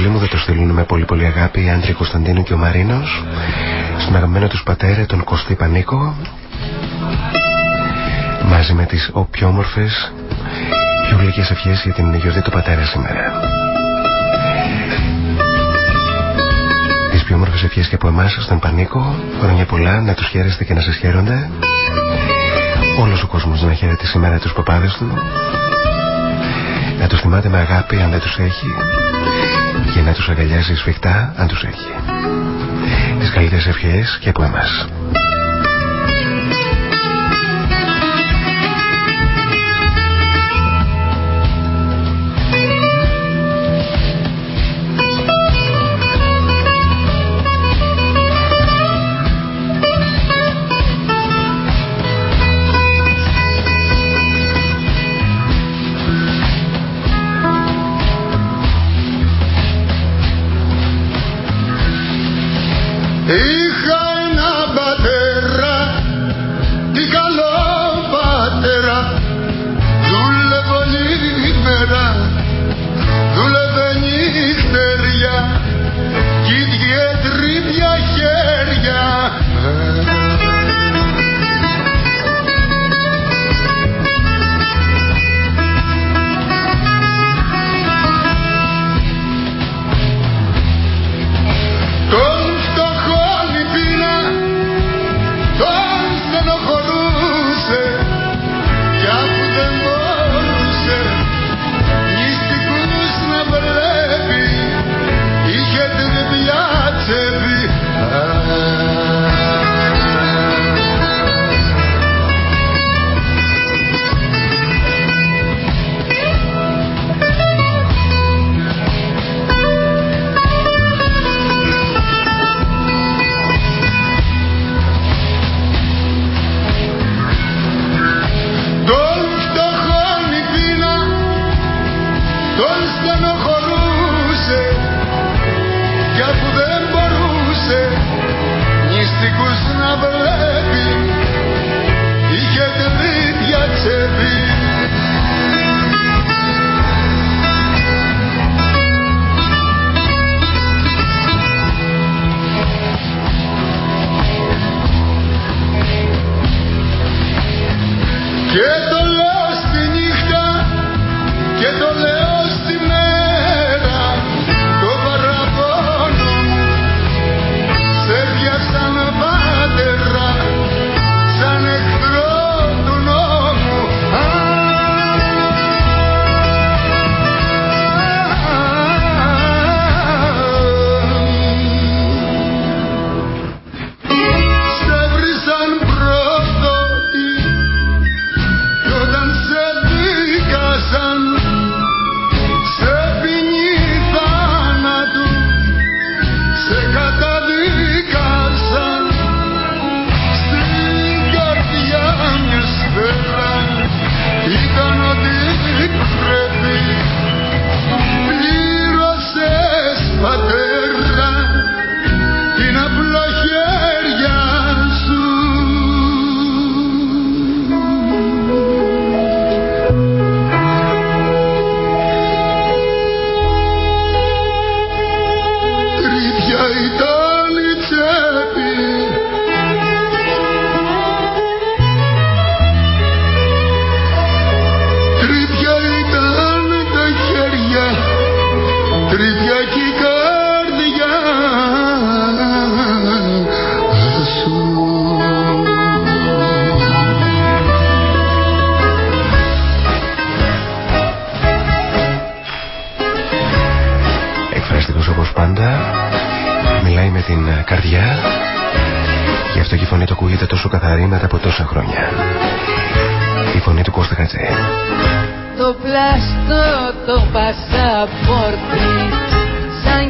φίλοι μου δεν το στείλουν με πολύ πολύ αγάπη οι Άντρη Κωνσταντίνου και ο Μαρίνος στον αγαπημένο τους πατέρα τον Κωστή Πανίκο μαζί με τις ο πιο όμορφες πιο γλυκές ευχές για την γιορτή του πατέρα σήμερα. Τις πιο όμορφες ευχές και από εμάς στον Πανίκο, χρόνια πολλά, να τους χαίρεστε και να σας χαίρονται. Όλος ο κόσμος να χαίρεται σήμερα τους παπάδες του. Να τους θυμάται με αγάπη αν δεν τους έχει και να τους αγκαλιάζει σφιχτά αν τους έχει. Τις καλύτερες ευχές και από εμάς.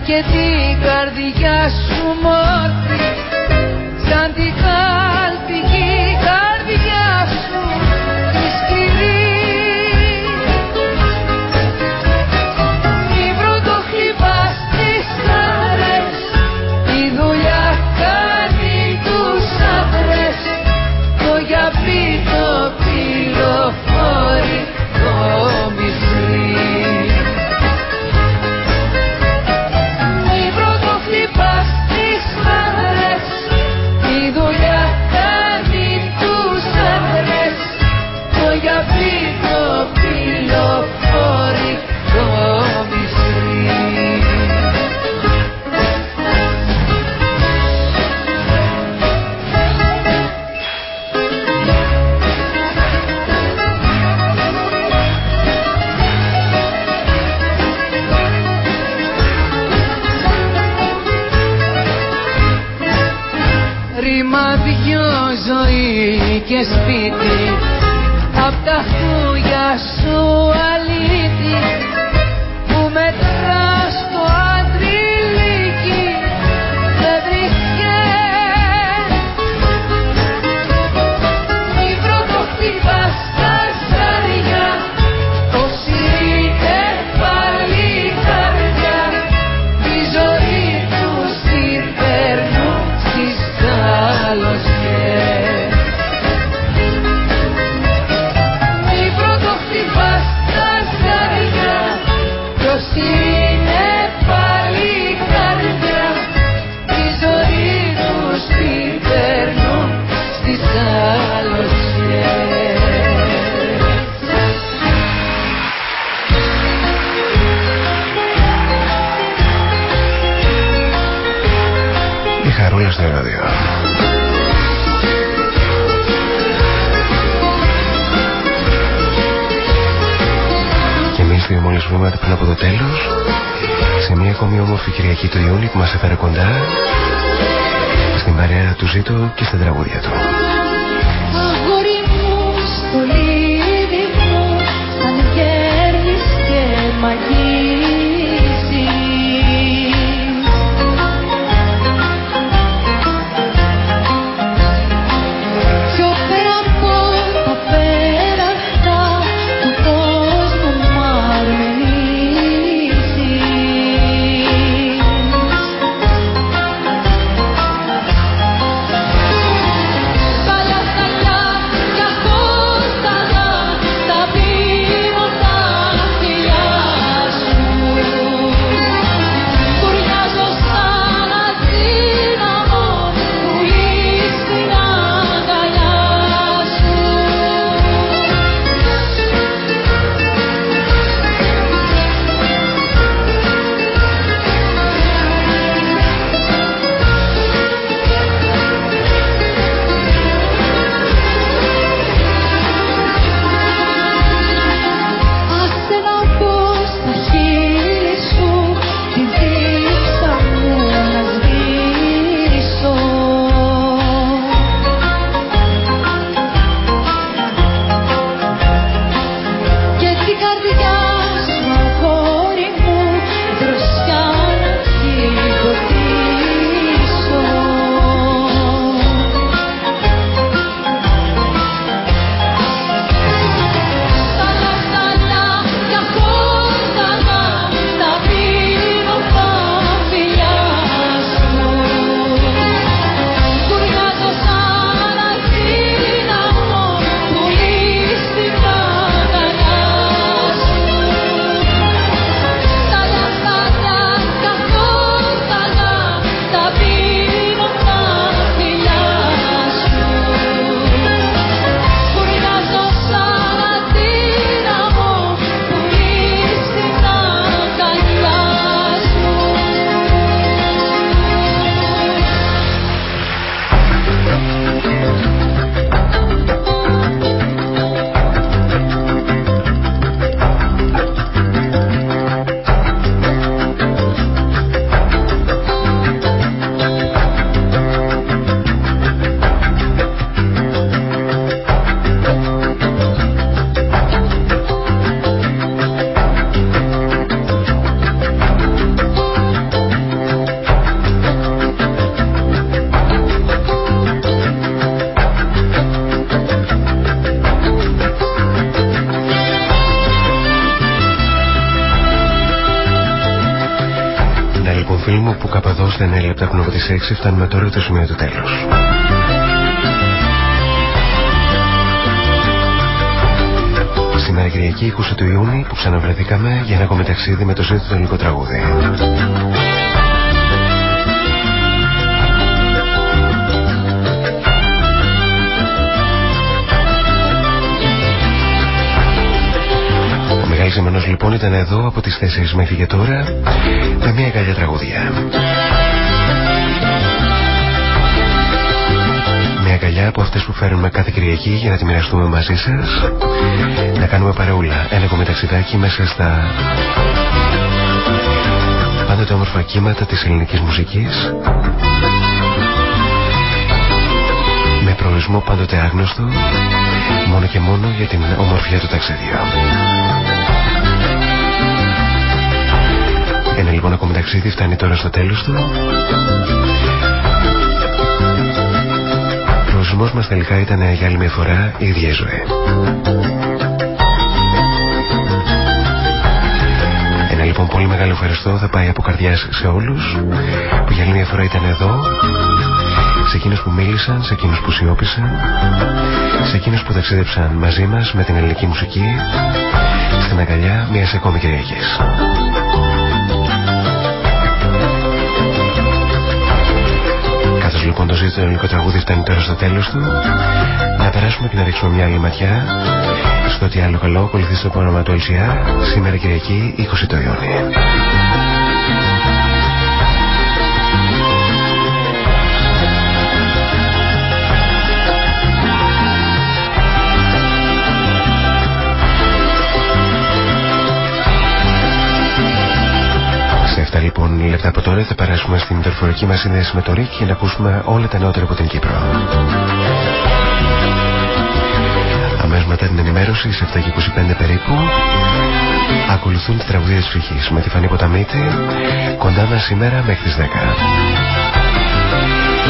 Για 6 φτάνουμε τώρα το σημείο του τέλους. Σήμερα Κυριακή 20 του Ιούνιου που ξαναβρεθήκαμε για ένα ακόμη ταξίδι με το ζήτο του ελληνικό τραγούδι. Ο Μιχάλης Ζημανός λοιπόν ήταν εδώ από τις 4 μέχρι και τώρα με μια καλιά τραγούδια. Αγκαλιά από αυτές που φέρνουμε κάθε Κυριακή για να τη μοιραστούμε μαζί σας. Να κάνουμε παρεούλα ένα ακόμη ταξιδάκι μέσα στα πάντοτε όμορφα κύματα της ελληνικής μουσικής με προορισμό πάντοτε άγνωστο μόνο και μόνο για την ομορφιά του ταξιδιού. Ένα λοιπόν ακόμη ταξίδι φτάνει τώρα στο τέλος του. Προορισμός μας τελικά ήταν για άλλη μια φορά η ίδια ζωή. Ένα λοιπόν πολύ μεγάλο ευχαριστώ θα πάει από καρδιάς σε όλους που για άλλη μια φορά ήταν εδώ σε εκείνους που μίλησαν, σε εκείνους που σιώπησαν, σε εκείνους που ταξίδεψαν μαζί μας με την ελληνική μουσική στην αγκαλιά μιας ακόμη Κυριακής. Λοιπόν το ζήτητο ελληνικό τραγούδι φτάνει τώρα στο τέλος του, να περάσουμε και να ρίξουμε μια άλλη ματιά στο τι άλλο καλό ακολουθεί στο πρόγραμμα του LCR σήμερα Κυριακή 20 το Ιούνιο. Λοιπόν λεπτά από τώρα θα περάσουμε στην τερφορική μας σύνδεση με το ΡΙΚ για να ακούσουμε όλα τα νεότερα από την Κύπρο. Αμέσως μετά την ενημέρωση σε 7.25 περίπου ακολουθούν τη τραγουδία της ψυχής με τη Φανή Ποταμίτη κοντά μας σήμερα μέχρι τις 10.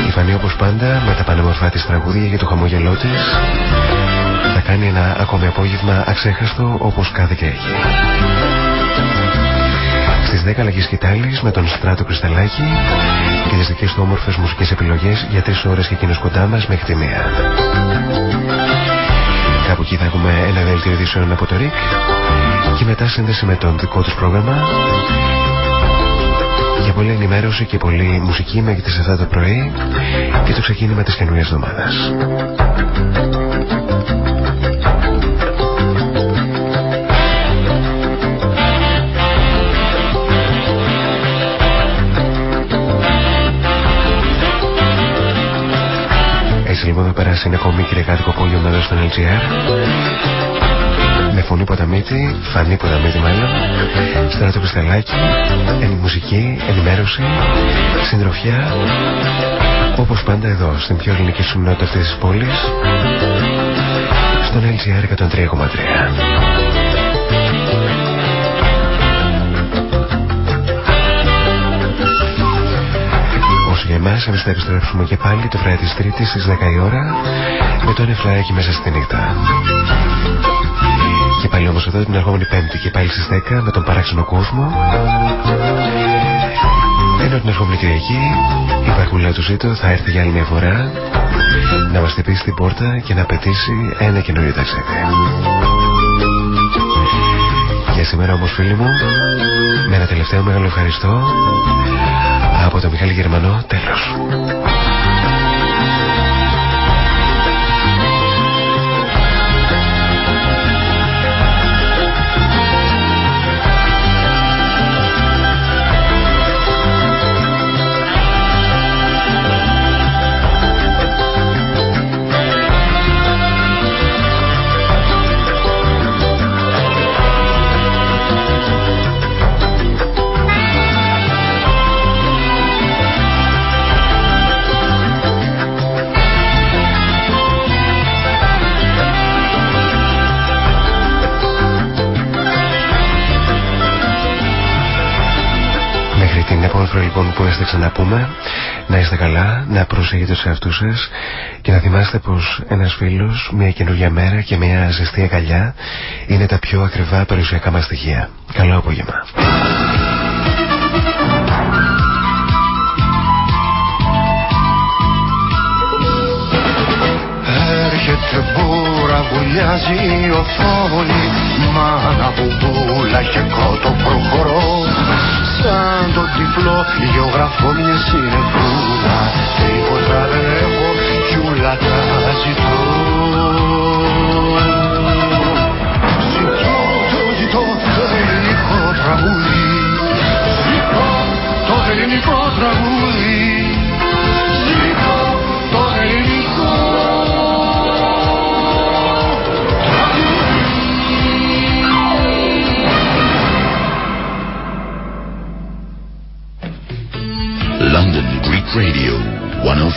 Η Φανή όπως πάντα με τα πανεμορφά της τραγούδια για το χαμόγελό της θα κάνει ένα ακόμη απόγευμα αξέχαστο όπως κάθε και έχει. Στις 10 αλλαγή σκητάλης με τον Στράτο Κρυσταλάκη και τις δικές του όμορφες μουσικές επιλογές για 3 ώρες και εκείνος κοντά μας μέχρι τη μία. Κάπου εκεί θα έχουμε ένα δελτίο ειδήσεων από το ΡΙΚ και μετά σύνδεση με τον δικό τους πρόγραμμα για πολλή ενημέρωση και πολλή μουσική μέχρι τις 7 το πρωί και το ξεκίνημα της καινούριας εβδομάδας. Λοιπόν θα περάσει ένα ακόμη κυριακάτικο απόγευμα εδώ στον LGR με φωνή ποταμίτη, φανή ποταμίτη μάλλον. Στράτο κρυσταλάκι εν μουσική, ενημέρωση συντροφιά. Όπως πάντα εδώ στην πιο ελληνική συχνότητα αυτής της πόλης στον LGR 103,3 για εμάς εμείς θα επιστρέψουμε και πάλι το βράδυ της Τρίτης στις 10 η ώρα με το νεφλάκι μέσα στη νύχτα. Και πάλι όμως εδώ την ερχόμενη Πέμπτη και πάλι στις 10 με τον παράξενο κόσμο ενώ την ερχόμενη Κυριακή η Βαρκουλά του Ζήτω θα έρθει για άλλη μια φορά να μας χτυπήσει την πόρτα και να πετήσει ένα καινούριο ταξίδι. Για σήμερα όμως φίλοι μου με ένα τελευταίο μεγάλο ευχαριστώ από το Μιχάλη Γερμανό τέλος. Λοιπόν που είστε ξαναπούμε να είστε καλά, να προσέχετε σε αυτούς σας και να θυμάστε πως ένας φίλος, μια καινούργια μέρα και μια ζεστή αγκαλιά είναι τα πιο ακριβά περιουσιακά μας στοιχεία. Καλό απόγευμα. Έρχεται μπούρα, βουλιάζει η οθόνη Μάνα μπουμπούλα και κότο προχωρώ σαν το τυφλό γεωγραφώ μια συνεφούλα. Τίποτα δεν έχω κι ούλα τα ζητώ. Ζητώ, το ζητώ το ελληνικό τραγούδι. Ζητώ το ελληνικό τραγούδι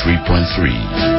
103.3